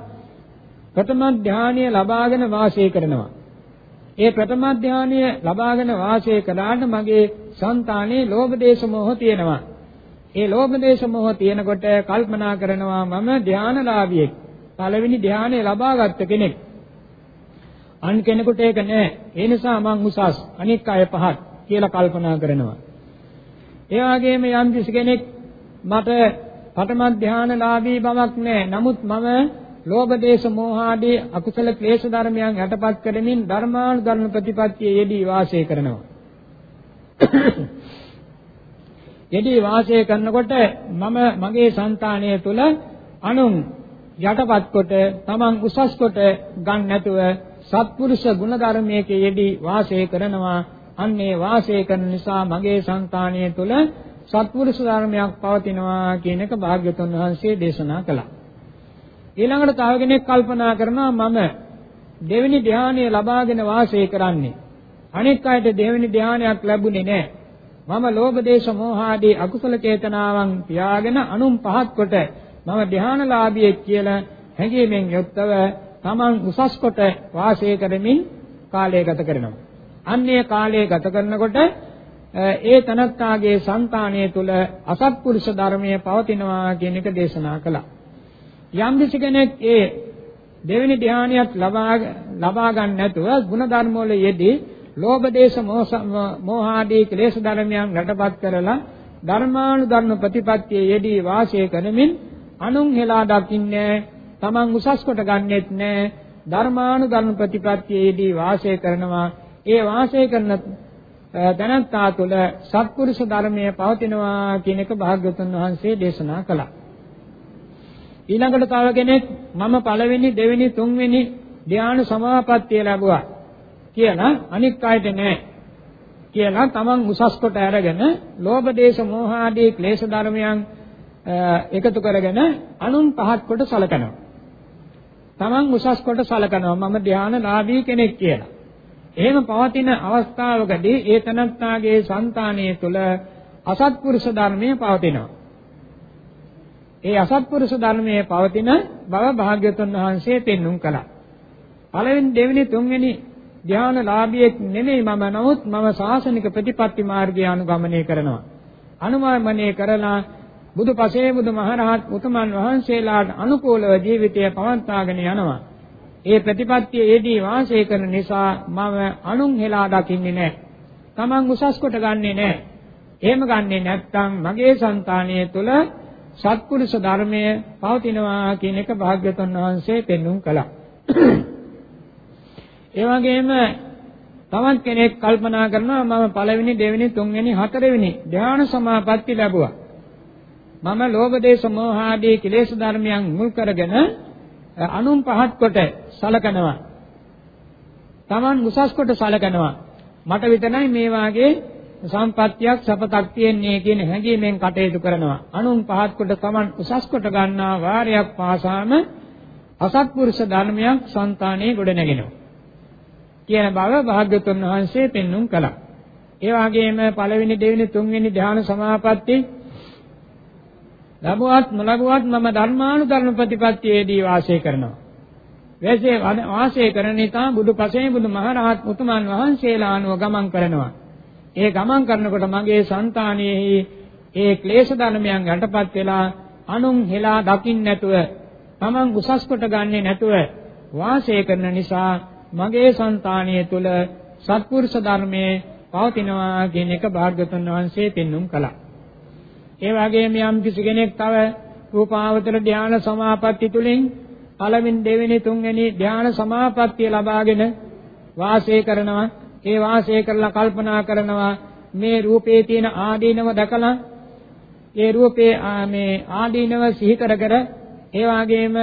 ප්‍රථම ධානය ලබාගෙන වාසය කරනවා. ඒ ප්‍රථම ධානය ලබාගෙන වාසය කළාට මගේ సంతානේ ලෝභ දේශ මොහ තියෙනවා. ඒ ලෝභ දේශ මොහ තියෙනකොට කල්පනා කරනවා මම ධානලාභියෙක්. පළවෙනි ධානය ලබාගත්ත කෙනෙක්. අන් කෙනෙකුට ඒක නෑ. ඒ නිසා මං උසස් අනික් අය පහත් කියලා කල්පනා කරනවා. ඒ වගේම යම් කෙනෙක් මට පඨම ධානලාභී බවක් නැහැ. නමුත් මම ලෝභ දේශ මෝහ ආදී අකුසල ක්ලේශ ධර්මයන් යටපත් කරමින් ධර්මානුධර්ම ප්‍රතිපත්තියේ යෙදී වාසය කරනවා. යෙදී වාසය කරනකොට මම මගේ సంతාණය තුල අනුන් යටපත් කොට තමන් උසස් කොට ගන්න නැතුව සත්පුරුෂ ගුණධර්මයක යෙදී වාසය කරනවා. අන්නේ වාසය කරන නිසා මගේ సంతාණය තුල සත්පුරුෂ ධර්මයක් පවතිනවා කියන එක භාග්‍යතුන් වහන්සේ දේශනා කළා. ඊළඟට තව කෙනෙක් කල්පනා කරනවා මම දෙවෙනි ධානය ලබාගෙන වාසය කරන්නේ. අනෙක් අයට දෙවෙනි ධානයක් ලැබුණේ නැහැ. මම ලෝභ දේශ මොහ ආදී අකුසල චේතනාවන් තියාගෙන අනුන් පහත් කොට මම ධානලාභියෙක් කියලා හැඟීමෙන් යුක්තව තමන් උසස් කොට වාසය කරමින් කාලය ගත කරනවා. අන්නේ කාලය ගත කරනකොට ඒ තනත්තාගේ సంతානය තුල අසත්පුරුෂ ධර්මයේ පවතිනවා කියන එක දේශනා කළා. යම් කෙනෙක් ඒ දෙවෙනි ධානයත් ලබා ලබා ගන්න නැතුව ගුණ ධර්ම වල යෙදී ලෝභ දේශ මොහ ආදී ක්ලේශ ධර්මයන් රටපත් කරලා ධර්මානුධර්ම ප්‍රතිපත්තියේ යෙදී වාසය කරමින් අනුන් හෙලා දකින්නේ තමන් උසස් කොට ගන්නෙත් නෑ. ධර්මානුධර්ම ප්‍රතිපත්තියේදී වාසය කරනවා. ඒ වාසය කරන දැනත්තා තුළ සත්පුරුෂ ධර්මයේ පවතිනවා කියන එක භාග්‍යවතුන් වහන්සේ දේශනා කළා. ඊළඟට තව කෙනෙක් මම පළවෙනි දෙවෙනි තුන්වෙනි ධ්‍යාන සමාපත්තිය ලැබුවා කියලා අනික් අයට නෑ කියලා තමන් උසස් කොට අරගෙන ලෝභ දේශ මොහ ආදී ක්ලේශ ධර්මයන් එකතු කරගෙන අනුන් පහත් කොට සලකනවා. තමන් උසස් කොට සලකනවා මම ධානලාභී කෙනෙක් කියලා. එහෙම පවතින අවස්ථාවකදී ඒ තනත්තාගේ సంతානය තුළ අසත්පුරුෂ ධර්මයේ පවතිනවා. ඒ අසත්පුරුෂ ධර්මයේ පවතින බව භාග්‍යවතුන් වහන්සේ පෙන්눔 කළා. පළවෙනි දෙවෙනි තුන්වෙනි ධානලාභියෙක් නෙමෙයි මම නමුත් මම සාසනික ප්‍රතිපත්ති මාර්ගය අනුගමනය කරනවා. අනුමමනය කරලා බුදුපසේ බුදුමහරහත් උතුමන් වහන්සේලාට අනුකූලව ජීවිතය පවත්වාගෙන යනවා. ඒ ප්‍රතිපත්තියේදී වාසය කරන නිසා මම අනුන් හෙලා දකින්නේ නැහැ. Taman උසස් කොට ගන්නෙ නැහැ. එහෙම ගන්නෙ නැත්නම් මගේ సంతානය තුළ සත්පුරුෂ ධර්මය පවතිනවා කියන එක භාග්‍යවතුන් වහන්සේ පෙන්눔 කළා. ඒ වගේම තවත් කෙනෙක් කල්පනා කරනවා මම පළවෙනි දෙවෙනි තුන්වෙනි හතරවෙනි ධ්‍යාන සමාපatti ලැබුවා. මම ලෝභ දේශ මොහ ආදී කෙලෙස් ධර්මයන් මුල් කරගෙන අනුන් පහත් කොට සලකනවා. Taman උසස් කොට සලකනවා. මට විතරයි මේ වාගේ සම්පත්තියක් සපතක් තියෙන්නේ කියන හැඟීමෙන් කටයුතු කරනවා. අනුන් පහත් කොට තමන් උසස් කොට ගන්නා වාරයක් පාසාම අසත්පුරුෂ ධර්මයක් సంతානයේ ගොඩනැගෙනවා. කියන බව භාග්‍යතුන් වහන්සේ පෙන්눔 කළා. ඒ වගේම පළවෙනි දෙවෙනි තුන්වෙනි ධ්‍යාන සමාපatti ලැබුවත් නොලැබුවත් මම ධර්මානුධර්ම ප්‍රතිපත්තියේදී වාසය කරනවා. වැසේ වාසය කරන නිසා බුදුපසේ බුදුමහරහත් උතුමන් වහන්සේලා අනුව ගමන් කරනවා. ඒ ගමන් කරනකොට මගේ సంతානෙහි ඒ ක්ලේශ ධර්මයන් යටපත් වෙලා අනුන් හෙලා දකින්න නැතුව Taman උසස් කොට ගන්නෙ නැතුව වාසය කරන නිසා මගේ సంతානය තුළ සත්පුරුෂ ධර්මයේ පවතිනවා කියන එක භාග්‍යතුන් වහන්සේ පෙන්눔 කළා. ඒ වගේම යම් කිසි කෙනෙක් තව රූපාවතර ධානය සමාපatti තුලින් පළවෙනි දෙවෙනි තුන්වෙනි ධානය සමාපත්තිය ලබාගෙන වාසය කරනවා ඒ වාසය කරලා කල්පනා කරනවා මේ රූපේ තියෙන ආදීනව දැකලා ඒ රූපේ මේ ආදීනව සිහි කර කර ඒ වගේම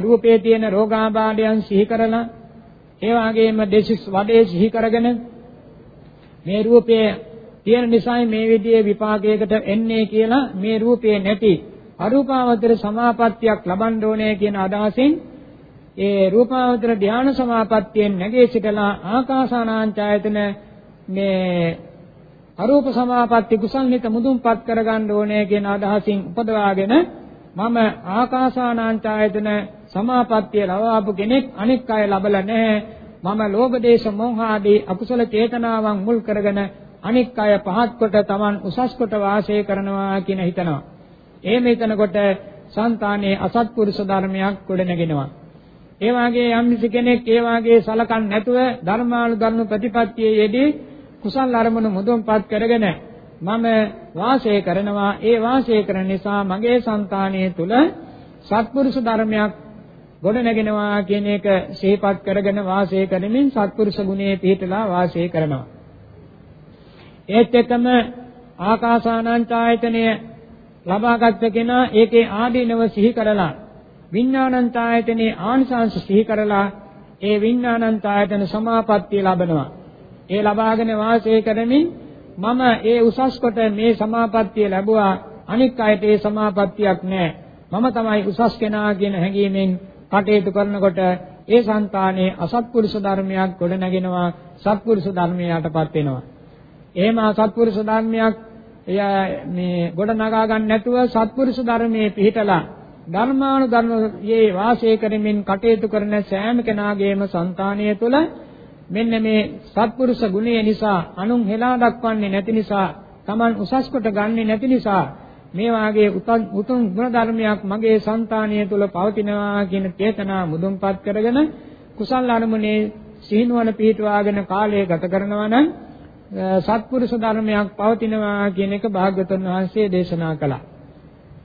රූපේ තියෙන රෝගාබාධයන් සිහි කරලා ඒ වගේම දෙසිස් වඩේ සිහි කරගෙන මේ රූපයේ තියෙන නිසායි මේ විදිහේ විපාකයකට එන්නේ කියලා මේ රූපේ නැති අරූපාවතර සමාපත්තියක් ලබන්න ඕනේ කියන අදහසින් ඒ රූපාවතර ධානය සමාපත්තියෙන් නැගී සිටලා ආකාසානාංචායතන මේ අරූප සමාපatti කුසල්නිත මුදුන්පත් කරගන්න ඕනේ කියන අදහසින් උපදවාගෙන මම ආකාසානාංචායතන සමාපත්තිය ලබාපු කෙනෙක් අනෙක් අය ලබලා නැහැ. මම ලෝභ දේශ මොහ ආදී අකුසල චේතනාවන් මුල් කරගෙන අනෙක් අය පහත් කොට Taman උසස් කොට වාසය කරනවා කියන හිතනවා. එහෙම හිතනකොට సంతානයේ අසත්පුරුෂ ධර්මයක් ගොඩනගෙනවා. ඒ වාගේ යම් කෙනෙක් ඒ වාගේ සලකන් නැතුව ධර්මානුධර්ම ප්‍රතිපත්තියේ යෙදී කුසල් අරමුණු මුදුන්පත් කරගෙන මම වාසය කරනවා ඒ වාසය කරන නිසා මගේ సంతානයේ තුල සත්පුරුෂ ධර්මයක් ගොඩ නැගෙනවා කියන එක සිහිපත් කරගෙන වාසය කරමින් සත්පුරුෂ ගුණයේ පිහිටලා වාසය කරනවා. ඒත් එක්කම ආකාසානංචායතනය ලබාගත් කෙනා ඒකේ ආදීනව සිහි කරලා විඥානංචායතනයේ ආනිසංශ සිහි කරලා ඒ විඥානංචායතන සමාපත්තිය ලබනවා. ඒ ලබාගෙන වාසය කරමින් මම ඒ උසස් කොට මේ සමාපත්තිය ලැබුවා අනික් අයට ඒ සමාපත්තියක් නැහැ. මම තමයි උසස් කෙනා කියන හැඟීමෙන් කටයුතු කරනකොට ඒ సంతානයේ අසත්පුරුෂ ධර්මයක් ගොඩ නැගෙනවා සත්පුරුෂ ධර්මයටපත් වෙනවා. එහෙම අසත්පුරුෂ ධර්මයක් මේ ගොඩ නගා ගන්න නැතුව සත්පුරුෂ ධර්මයේ පිහිටලා ධර්මානුධර්මයේ වාසය කරමින් කටයුතු කරන සෑම කෙනාගේම సంతානය තුළ මෙන්න මේ සත්පුරුෂ ගුණය නිසා අනුන් හෙලා දක්වන්නේ නැති නිසා Taman උසස් කොට ගන්නෙ නැති නිසා මේ වාගේ උතුම් ගුණ ධර්මයක් මගේ సంతානය තුළ පවතිනවා කියන චේතනා මුදුන්පත් කරගෙන කුසල් අනුමුණේ සිහිනුවන පිහිටවාගෙන කාලය ගත කරනවා නම් සත්පුරුෂ ධර්මයක් පවතිනවා කියන එක භාග්‍යවතුන් වහන්සේ දේශනා කළා.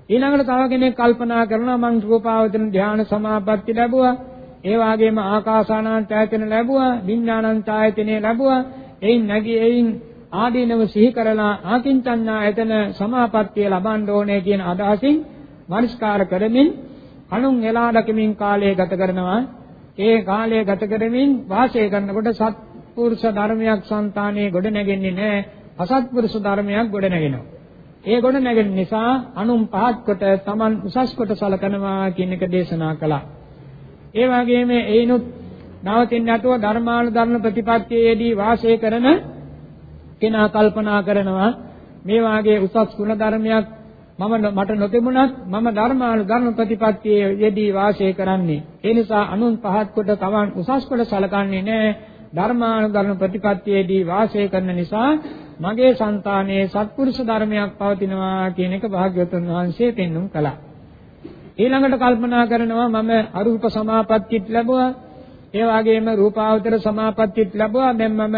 ඊළඟට තව කෙනෙක් කල්පනා කරනවා මං රූපාවචන ධ්‍යාන සමාපatti ලැබුවා. ඒ වගේම ආකාසානාන්තයතන ලැබුවා, විඥානන්තයතන ලැබුවා. එයින් නැගී එයින් ආදීනව සිහි කරලා ආකින්චන්නා එතන සමාපත්තිය ලබන්න ඕනේ කියන අදහසින් මනස්කාර කරමින් අනුන් එලා දකිමින් කාලය ගත කරනවා. ඒ කාලය ගත කරමින් වාසය කරනකොට සත්පුරුෂ ධර්මයක් సంతානයේ ගොඩ නැගෙන්නේ නැහැ. අසත්පුරුෂ ධර්මයක් ගොඩ නැගෙනවා. ඒ ගොඩ නැගෙන නිසා අනුන් පහත් කොට Taman උසස් කොට සලකනවා කියන එක දේශනා කළා. ඒ වගේම ඒනොත් නවතින්නේ නැතුව ධර්මානුධර්ම ප්‍රතිපත්තියේදී වාසය කරන කෙනා කල්පනා කරනවා මේ වාගේ උසස් ගුණ ධර්මයක් මම මට නොතිබුණත් මම ධර්මානුධර්ම ප්‍රතිපත්තියේ යෙදී වාසය කරන්නේ. ඒ නිසා අනුන් පහත් කොට Taman උසස් කොට සලකන්නේ නැහැ. ධර්මානුධර්ම ප්‍රතිපත්තියේදී වාසය කරන නිසා මගේ సంతානයේ සත්පුරුෂ ධර්මයක් පවතිනවා කියන එක භාග්‍යවතුන් වහන්සේ පෙන්눔 කළා. ඊළඟට කල්පනා කරනවා මම අරූප සමාපත්තිත් ලැබුවා. ඒ වගේම රූපාවතර සමාපත්තිත් ලැබුවා. දැන් මම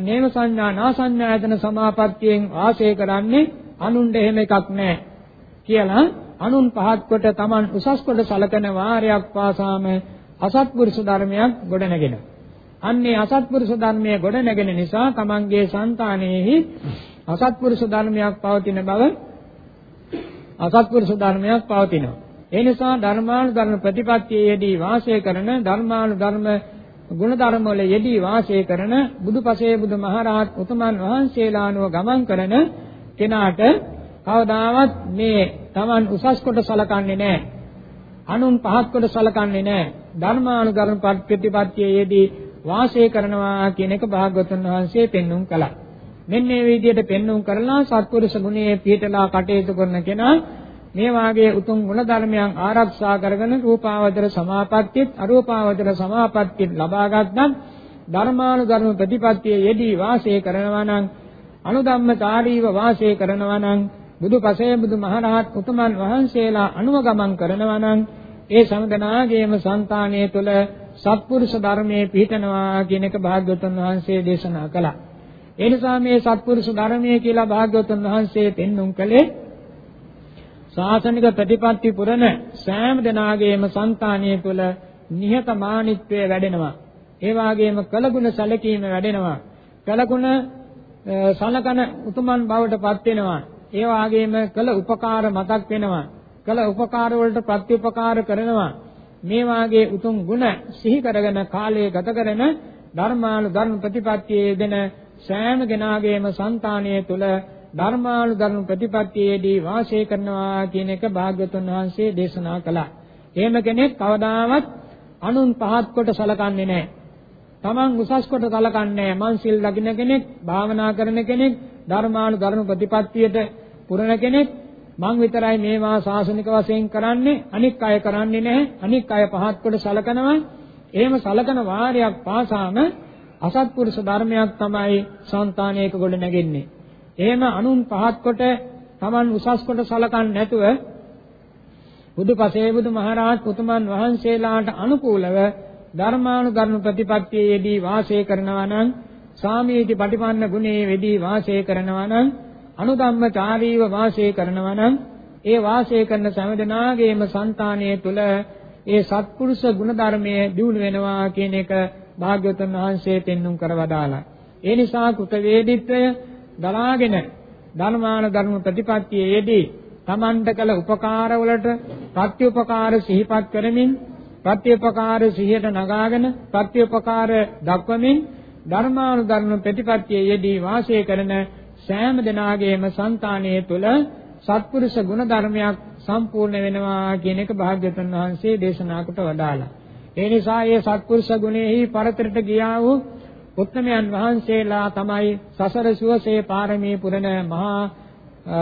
නේම සංඥා නාසඤ්ඤායතන සමාපත්තියෙන් වාසය කරන්නේ අනුන්ට එහෙම එකක් නැහැ කියලා අනුන් පහත් කොට Taman උසස් කොට සලකන වාරයක් පාසාම අසත්පුරුෂ ධර්මයක් ගොඩනගෙනවා. අන්නේ අසත්පුරුෂ ධර්මයේ ගොඩ නැගෙන නිසා තමන්ගේ సంతානෙහි අසත්පුරුෂ ධර්මයක් පවතින බව අසත්පුරුෂ ධර්මයක් පවතිනවා. ඒ නිසා ධර්මානුධර්ම ප්‍රතිපත්තියේදී වාසය කරන ධර්මානුධර්ම ගුණ ධර්ම වල යෙදී වාසය කරන බුදුපසේ බුදුමහරහත් උතුමන් වහන්සේලානුව ගමන් කරන කෙනාට කවදාවත් මේ Taman උසස් කොට සලකන්නේ නැහැ. අනුන් පහත් කොට සලකන්නේ නැහැ. ධර්මානුධර්ම ප්‍රතිපත්තියේදී වාසය කරනවා කියන එක භාග්‍යවතුන් වහන්සේ පෙන්눔 කළා. මෙන්න මේ විදිහට පෙන්눔 කරලා සත්පුරුෂ ගුණයේ පිටලා කටයුතු කරන කෙනා මේ වාගේ උතුම් ගුණ ධර්මයන් ආරක්ෂා කරගෙන රූපාවචර සමාපත්තිත් අරූපාවචර සමාපත්තිත් ලබා ගත්නම් ධර්මානුධර්ම ප්‍රතිපත්තියේ යෙදී වාසය කරනවා නම් අනුධම්මකාරීව වාසය කරනවා නම් බුදුපසේ බුදුමහරහත් උතුමන් වහන්සේලා අනුව ගමන් කරනවා නම් ඒ සමදනාගේම సంతානයේ තුල සත්පුරුෂ ධර්මයේ පිහිටනවා කියන එක භාග්‍යවතුන් වහන්සේ දේශනා කළා. ඒ නිසා මේ සත්පුරුෂ ධර්මය කියලා භාග්‍යවතුන් වහන්සේ පෙන්눔 කළේ ශාසනික ප්‍රතිපත්ති පුරන සෑම දෙනාගේම సంతානිය තුළ නිහතමානීත්වය වැඩෙනවා. ඒ වාගේම කළගුණ සැලකීම වැඩෙනවා. කළගුණ සලකන උතුමන් බවට පත් වෙනවා. ඒ වාගේම කළ උපකාර මතක් වෙනවා. කළ උපකාර වලට ප්‍රතිඋපකාර කරනවා. මේ වාගේ උතුම් ගුණ සිහි කරගෙන කාලය ගත කරන ධර්මානු ධර්ම ප්‍රතිපත්තියේ දෙන සෑම කෙනාගේම సంతානය තුළ ධර්මානු ධර්ම ප්‍රතිපත්තියේදී වාසය කරනවා කියන එක භාග්‍යතුන් වහන්සේ දේශනා කළා. එහෙම කෙනෙක් කවදාවත් අනුන් පහත් කොට සලකන්නේ නැහැ. Taman උසස් කොට සලකන්නේ නැහැ. මං සිල් ලකින කෙනෙක්, භාවනා කරන කෙනෙක්, ධර්මානු ධර්ම ප්‍රතිපත්තියට පුරන කෙනෙක් මං විතරයි මේවා සාසනික වශයෙන් කරන්නේ අනික් අය කරන්නේ නැහැ. අනික් අය පහත් කොට සලකනවා. එහෙම සලකන වාරයක් පාසාම අසත්පුරුෂ ධර්මයක් තමයි సంతානයක ගොඩ නැගෙන්නේ. එහෙම අනුන් පහත් කොට Taman උසස් කොට සලකන්නේ නැතුව බුදුපසේ බුදුමහරහත් උතුමන් වහන්සේලාට අනුකූලව ධර්මානුධර්ම ප්‍රතිපත්තියේදී වාසය කරනවා නම් සාමීති පටිපන්න ගුණයේ වෙදී වාසය කරනවා නම් අනුධම්මකාරීව වාසය කරනවා නම් ඒ වාසය කරන සමදනාගේම సంతානය තුල ඒ සත්පුරුෂ ගුණධර්මයේ දියුණු වෙනවා කියන එක භාග්‍යවතුන් වහන්සේ පෙන්눔 කරවදාලා. ඒ නිසා කෘතවේදීත්වය දලාගෙන ධර්මාන ධර්ම ප්‍රතිපත්තියේදී තමන්ට කළ උපකාරවලට ප්‍රත්‍යුපකාර සිහිපත් කරමින් ප්‍රත්‍යුපකාර සිහියට නගාගෙන ප්‍රත්‍යුපකාර දක්වමින් ධර්මානුධර්ම ප්‍රතිපත්තියේදී වාසය කරන සෑම දෙනාගේම సంతානයේ තුල සත්පුරුෂ ගුණ ධර්මයක් සම්පූර්ණ වෙනවා කියන එක භාග්‍යවතුන් වහන්සේ දේශනා කොට වදාලා. ඒ නිසා මේ සත්පුරුෂ ගුණෙහි පරතරට ගියා වූ උත්තමයන් වහන්සේලා තමයි සසර සුවසේ පාරමී පුරන මහා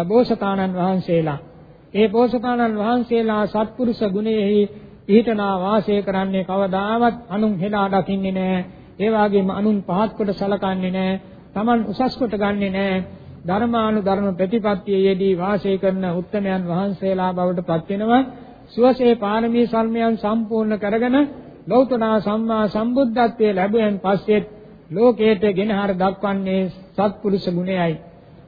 බෝසතාණන් වහන්සේලා. ඒ බෝසතාණන් වහන්සේලා සත්පුරුෂ ගුණෙහි පිහිටනා වාසය කරන්නේ කවදාවත් අනුන් හෙලා දකින්නේ නැහැ. ඒ වගේම අනුන් පහත් කොට සලකන්නේ නැහැ. Taman උසස් කොට ගන්නෙ නැහැ. ධර්මානුධර්ම ප්‍රතිපත්තියේදී වාසය කරන උත්තමයන් වහන්සේලා බවට පත් වෙනවා. සුවසේ පාරමී සල්මයන් සම්පූර්ණ කරගෙන ලෞතර සම්මා සම්බුද්ධත්වයේ ලැබුවෙන් පස්සේ ලෝකයට ගෙනහර දක්වන්නේ සත්පුරුෂ ගුණයයි.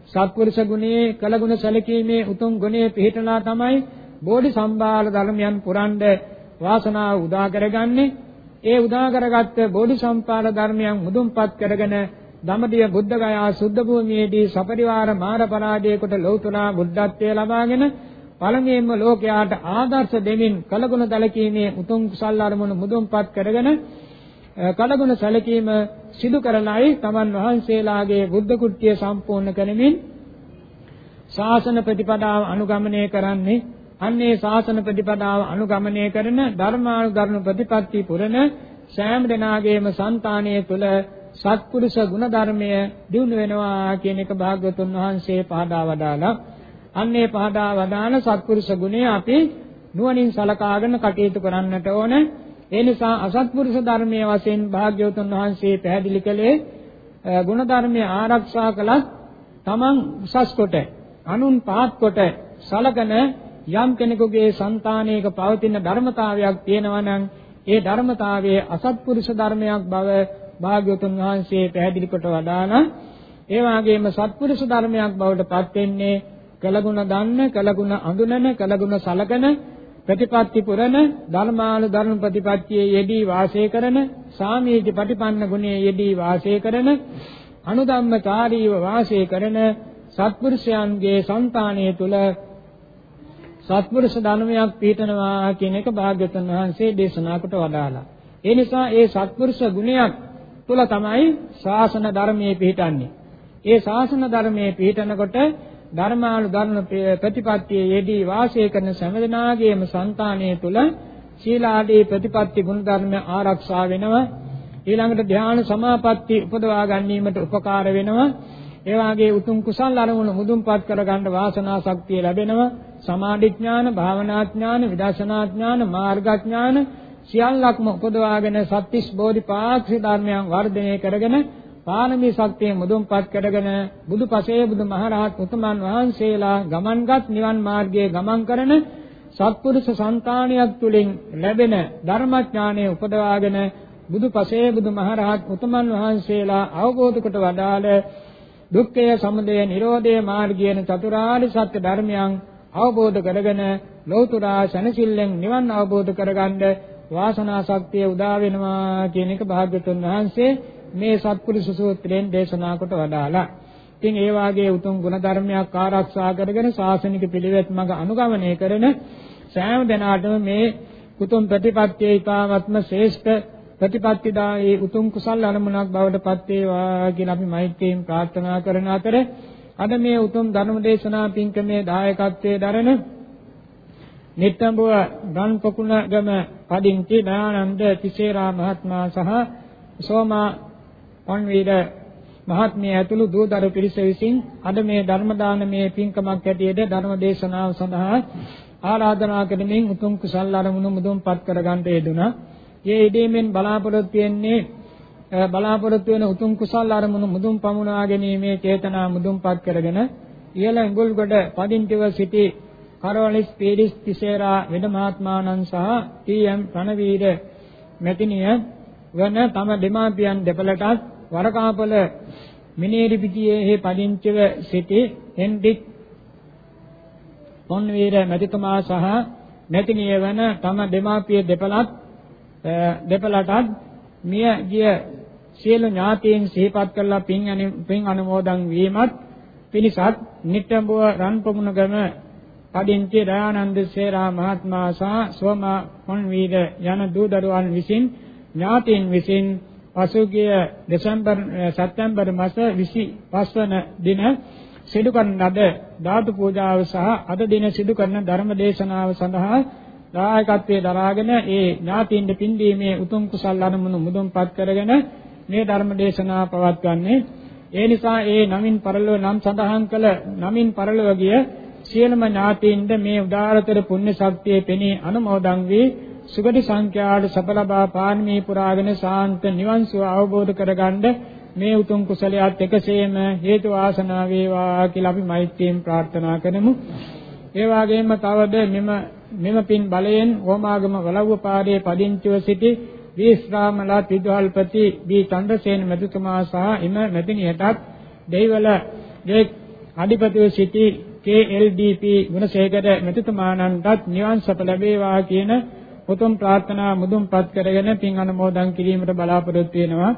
සත්පුරුෂ ගුණයේ කළගුණ සැලකීමේ උතුම් ගුණයේ පිහිටලා තමයි බෝධි සම්භාල ධර්මයන් පුරන්ඩ වාසනාව උදා කරගන්නේ. ඒ උදා කරගත්ත බෝධි සම්පාල ධර්මයන් මුදුන්පත් කරගෙන දමදිය බුද්ධගයා සුද්ධ භූමියේදී සපරිවාර මාර පරාජය කොට ලෞතුරා බුද්ධත්වයේ ලබාගෙන පළමුවෙන්ම ලෝකයාට ආදර්ශ දෙමින් කලගුණ දලකීමේ උතුම් කුසල් අරමුණු මුදුන්පත් කරගෙන කලගුණ සැලකීම සිදු කරලයි තමන් වහන්සේලාගේ බුද්ධ කුට්ටිය සම්පූර්ණ කරමින් ශාසන ප්‍රතිපදාව අනුගමනය කරන්නේ. අන්නේ ශාසන ප්‍රතිපදාව අනුගමනය කරන ධර්මානුධර්ම ප්‍රතිපත්ති පුරන සෑම දෙනාගේම సంతානයේ තුල සත්පුරුෂ ගුණ ධර්මය දිනු වෙනවා කියන එක භාග්‍යවතුන් වහන්සේ පහදා වදාලා අන්නේ පහදා වදාන සත්පුරුෂ ගුණය අපි නුවණින් සලකාගෙන කටයුතු කරන්නට ඕන. ඒ නිසා අසත්පුරුෂ ධර්මයේ වශයෙන් භාග්‍යවතුන් වහන්සේ පැහැදිලි කළේ ගුණ ධර්මය ආරක්ෂා කළත් තමන් උසස් කොට අනුන් පහත් කොට සලකන යම් කෙනෙකුගේ సంతානයක පවතින ධර්මතාවයක් තියෙනවා නම් ඒ ධර්මතාවයේ අසත්පුරුෂ ධර්මයක් බව භාග්‍යවතුන් වහන්සේ පැහැදිලි කොට වදානා ඒ වගේම සත්පුරුෂ ධර්මයක් බවට පත් වෙන්නේ කළගුණ දන්න කළගුණ අඳුනන කළගුණ සලකන ප්‍රතිපත්ති පුරන ධර්මානු ධර්ම ප්‍රතිපත්තියේ යෙදී වාසය කරන සාමීති පටිපන්න ගුණයේ යෙදී වාසය කරන අනුධම්මකාරීව වාසය කරන සත්පුරුෂයන්ගේ సంతානයේ තුල සත්පුරුෂ ධර්මයක් පීඨනවා කියන එක භාග්‍යවතුන් වහන්සේ දේශනා කොට වදාලා. ඒ නිසා ඒ සත්පුරුෂ ගුණයක් තුල තමයි ශාසන ධර්මයේ පිහිටන්නේ. ඒ ශාසන ධර්මයේ පිහිටනකොට ධර්මානු ධර්ම ප්‍රතිපත්තියේ යෙදී වාසය කරන සමදනාගේම సంతානයේ තුල සීලාදී ප්‍රතිපත්ති ගුණ ධර්ම ආරක්ෂා වෙනවා. ඊළඟට ධ්‍යාන සමාපatti උපදවා ගැනීමට උපකාර වෙනවා. ඒ වාගේ උතුම් කුසල් අරමුණු මුදුන්පත් කරගන්න වාසනා ශක්තිය ලැබෙනවා. සමාධි ඥාන, භාවනා ඥාන, විදර්ශනා ඥාන, මාර්ග ඥාන සියල්ලක්ම උපදවාගෙන සත්‍තිස් බෝධිපාක්ෂි ධර්මයන් වර්ධනය කරගෙන පාරමී ශක්තිය මුදුන්පත් කරගෙන බුදුපසේ බුදුමහරහත් උතුමන් වහන්සේලා ගමන්ගත් නිවන් මාර්ගයේ ගමන් කරන සත්පුරුෂ సంతානියක් තුලින් ලැබෙන ධර්මඥානය උපදවාගෙන බුදුපසේ බුදුමහරහත් උතුමන් වහන්සේලා අවබෝධ කොට වදාළ දුක්ඛය සමුදය නිරෝධය මාර්ගයෙන් චතුරාර්ය සත්‍ය ධර්මයන් අවබෝධ කරගෙන ලෞතුරා සනසිල්ලෙන් නිවන් අවබෝධ කරගන්න වාසනා ශක්තිය උදා වෙනවා කියන එක භාග්‍යතුන් වහන්සේ මේ සත්පුරුෂ සූත්‍රයෙන් දේශනා කොට වදාලා. ඉතින් ඒ වාගේ උතුම් ගුණ ධර්මයක් ආරක්ෂා කරගෙන ශාසනික පිළිවෙත් මඟ අනුගමනය කරන සෑම දෙනාටම මේ උතුම් ප්‍රතිපත්තියේ ඊ타ත්ම ශ්‍රේෂ්ඨ ප්‍රතිපත්තිදායේ උතුම් කුසල් අනුමුණක් බවට පත් වේවා කියලා අපි මෛත්‍රියෙන් ප්‍රාර්ථනා කරන අතර අද මේ උතුම් ධර්ම දේශනා පින්කමේ දායකත්වයේ දරන නිට්ටඹුව ගන් පොකුණගම පදිංචි දයානන්ද තිසේරා මහත්මයා සහ සෝමා පන්වීර මහත්මිය ඇතුළු දූදරු පිරිස විසින් අද මේ ධර්ම දානමේ පින්කමක් ඇටියෙද ධර්ම දේශනාව සඳහා ආරාධනා කරමින් උතුම් කුසල් අරමුණු මුදුන්පත් කරගන්නට යෙදුණා. මේ ඉදීමෙන් බලාපොරොත්තු වෙන්නේ බලාපොරොත්තු වෙන උතුම් කුසල් අරමුණු මුදුන් පමුණවා ගැනීමේ චේතනා මුදුන්පත් කරගෙන ඉහළ ඉඟුල්ගොඩ පදිංචිව සිටි කරවලිස් පීඩිස් තිසේරා වෙද මහත්මාණන් සහ ටී.එම්. රණවීර මෙතිනිය වන තම දෙමාපියන් දෙපළටත් වරකාපල මිනේරි පිටියේ පදිංචිව සිටි හෙන්ඩික් පොන්වීර මෙතිතුමා සහ මෙතිනිය වන තම දෙමාපිය දෙපළත් දෙපළටත් මිය ගිය සියලු ඥාතීන් සිහිපත් කරලා පින් පින් අනුමෝදන් වීමත් පිණිසත් නිට්ටඹුව රන්පමුණගම පදිංචි දයානන්ද සේරා මහත්මයා සහ සෝමා පොන්වීර යන දූ දරුවන් විසින් ඥාතීන් විසින් පසුගිය දෙසැම්බර් සැප්තැම්බර් මාස 25 වන දින සිදු කරන ලද ධාතු පූජාව සහ අද දින සිදු කරන ධර්ම දේශනාව සඳහා දායකත්වයේ දරාගෙන ඒ ඥාතීන්ද පින්දීමේ උතුම් කුසල් අනුමුණු මුදුන්පත් කරගෙන මේ ධර්ම දේශනාව පවත්වන්නේ. ඒ නිසා ඒ නමින් පරලොව නම් සඳහන් කළ නමින් පරලොව ගිය සියලුම ඥාතීන්ද මේ උදාාරතර පුණ්‍ය ශක්තියේ පෙනී අනුමෝදන් වී සුගති සංඛ්‍යාට සප ලබා පාරමී පුරාගෙන සාන්ත නිවන් සුව අවබෝධ කරගන්න මේ උතුම් කුසලයට එකසේම හේතු වාසනා වේවා කියලා අපි මෛත්‍රියෙන් ප්‍රාර්ථනා කරමු. ඒ වගේම තවද මෙම මෙම පින් බලයෙන් ඕමාගම වලව්ව පාරේ පදිංචිව සිටි විශ්‍රාමලා විදුහල්පති බී චන්ද්‍රසේන මෙතුමා සහ එම මෙතිනියටත් දෙයිවල ගේ අධිපතිව සිටි KLDP ගුණසේකර මෙතුමාණන්ටත් නිවන් සප ලැබේවා කියන උතුම් ප්‍රාර්ථනා මුදුන්පත් කරගෙන පින් අනුමෝදන් කිරීමට බලාපොරොත්තු වෙනවා.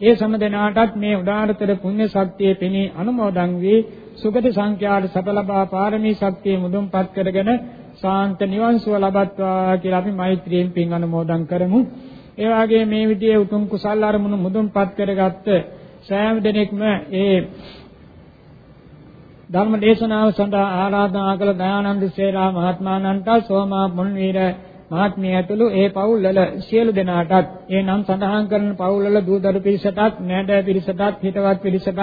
ඒ සම දෙනාටත් මේ උදාාරතර පුණ්‍ය ශක්තිය පෙනී අනුමෝදන් වී සුගති සංඛ්‍යාට සප ලබා පාරමී ශක්තිය මුදුන්පත් කරගෙන සාන්ත නිවන් සුව ලබත්වා කියලා අපි මෛත්‍රියෙන් පින් අනුමෝදන් කරමු. ඒ වගේ මේ විදිහේ උතුම් කුසල් අරමුණු මුදුන්පත් කරගත්ත සෑම දෙනෙක්ම ඒ ධර්ම දේශනාව සඳහා ආරාධනා කළ දයානන්ද සේරා මහත්මයාණන්ට සෝමා මුන්වීර මහත්මිය ඇතුළු ඒ පවුල්වල සියලු දෙනාටත් ඒ නම් සඳහන් කරන පවුල්වල දූදරු පිරිසටත් නෑදෑ පිරිසටත් හිතවත් පිරිසටත්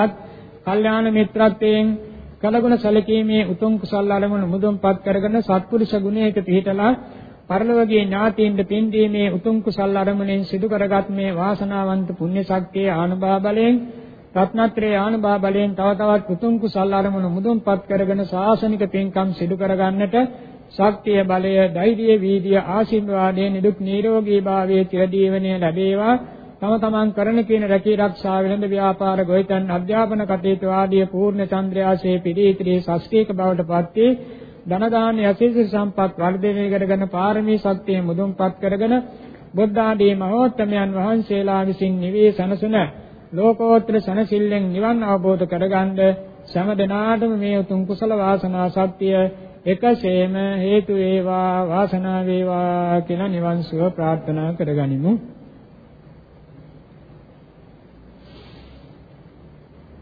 කල්යාණ මිත්‍රත්වයෙන් කලගුණ සැලකීමේ උතුම් කුසල් අරමුණු මුදුන්පත් කරගෙන සත්පුරුෂ ගුණයක පිහිටලා පරලොවගේ ඥාතීන්ට පින් දීමේ උතුම් කුසල් අරමුණෙන් සිදු කරගත් මේ වාසනාවන්ත පුණ්‍ය ශක්තිය ආනුභාව බලයෙන් රත්නත්‍රේ ආනුභාව බලයෙන් තව තවත් උතුම් කුසල් අරමුණු මුදුන්පත් කරගෙන ශාසනික පින්කම් සිදු කරගන්නට ශක්තිය බලය ධෛර්යය වීර්ය ආශිර්වාදයේ නිදුක් නිරෝගී භාවයේ චිරදීවනයේ ලැබේවා. තම තමන් කරන කියන රැකී ආරක්ෂා වෙළඳ ව්‍යාපාර ගොවිතැන් අධ්‍යාපන කටයුතු ආදී පූර්ණ චන්ද්‍රයාසේ පිළිත්‍රි ශාස්ත්‍රීය බවට පත්වේ ධන දාන යසීසි සම්පත් වර්ධනය කරගෙන පාරමී ශක්තිය මුදුන්පත් කරගෙන බුද්ධ ආදී මහෝත්තමයන් වහන්සේලා විසින් නිවී සනසන ලෝකෝත්තර සනසිල්ලෙන් නිවන් අවබෝධ කරගන්න සෑම දිනාටම මේ උතුම් කුසල වාසනා ශක්තිය එකසේම හේතු වේවා වාසනා වේවා කියලා නිවන් සුව ප්‍රාර්ථනා කරගනිමු.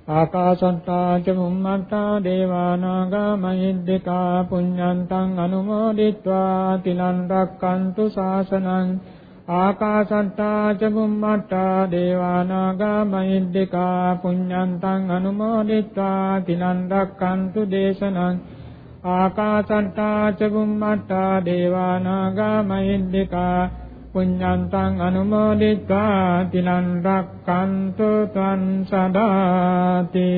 ආකාශන්තා ච බුම්මන්තා දේවානාගා මහිද්దికා පුඤ්ඤන්තං අනුමෝදිත්වා තිලන් රැක්කන්තු ශාසනං ආකාසට්ටා ච බුම්මට්ටා දේවානාගා මහිද්దికා පුඤ්ඤන්තං අනුමෝදිත්වා තිලං රක්칸තු දේශනං ආකාසට්ටා ච බුම්මට්ටා දේවානාගා මහිද්దికා පුඤ්ඤන්තං අනුමෝදිත්වා තිලං රක්칸තු ත්වං සදාතේ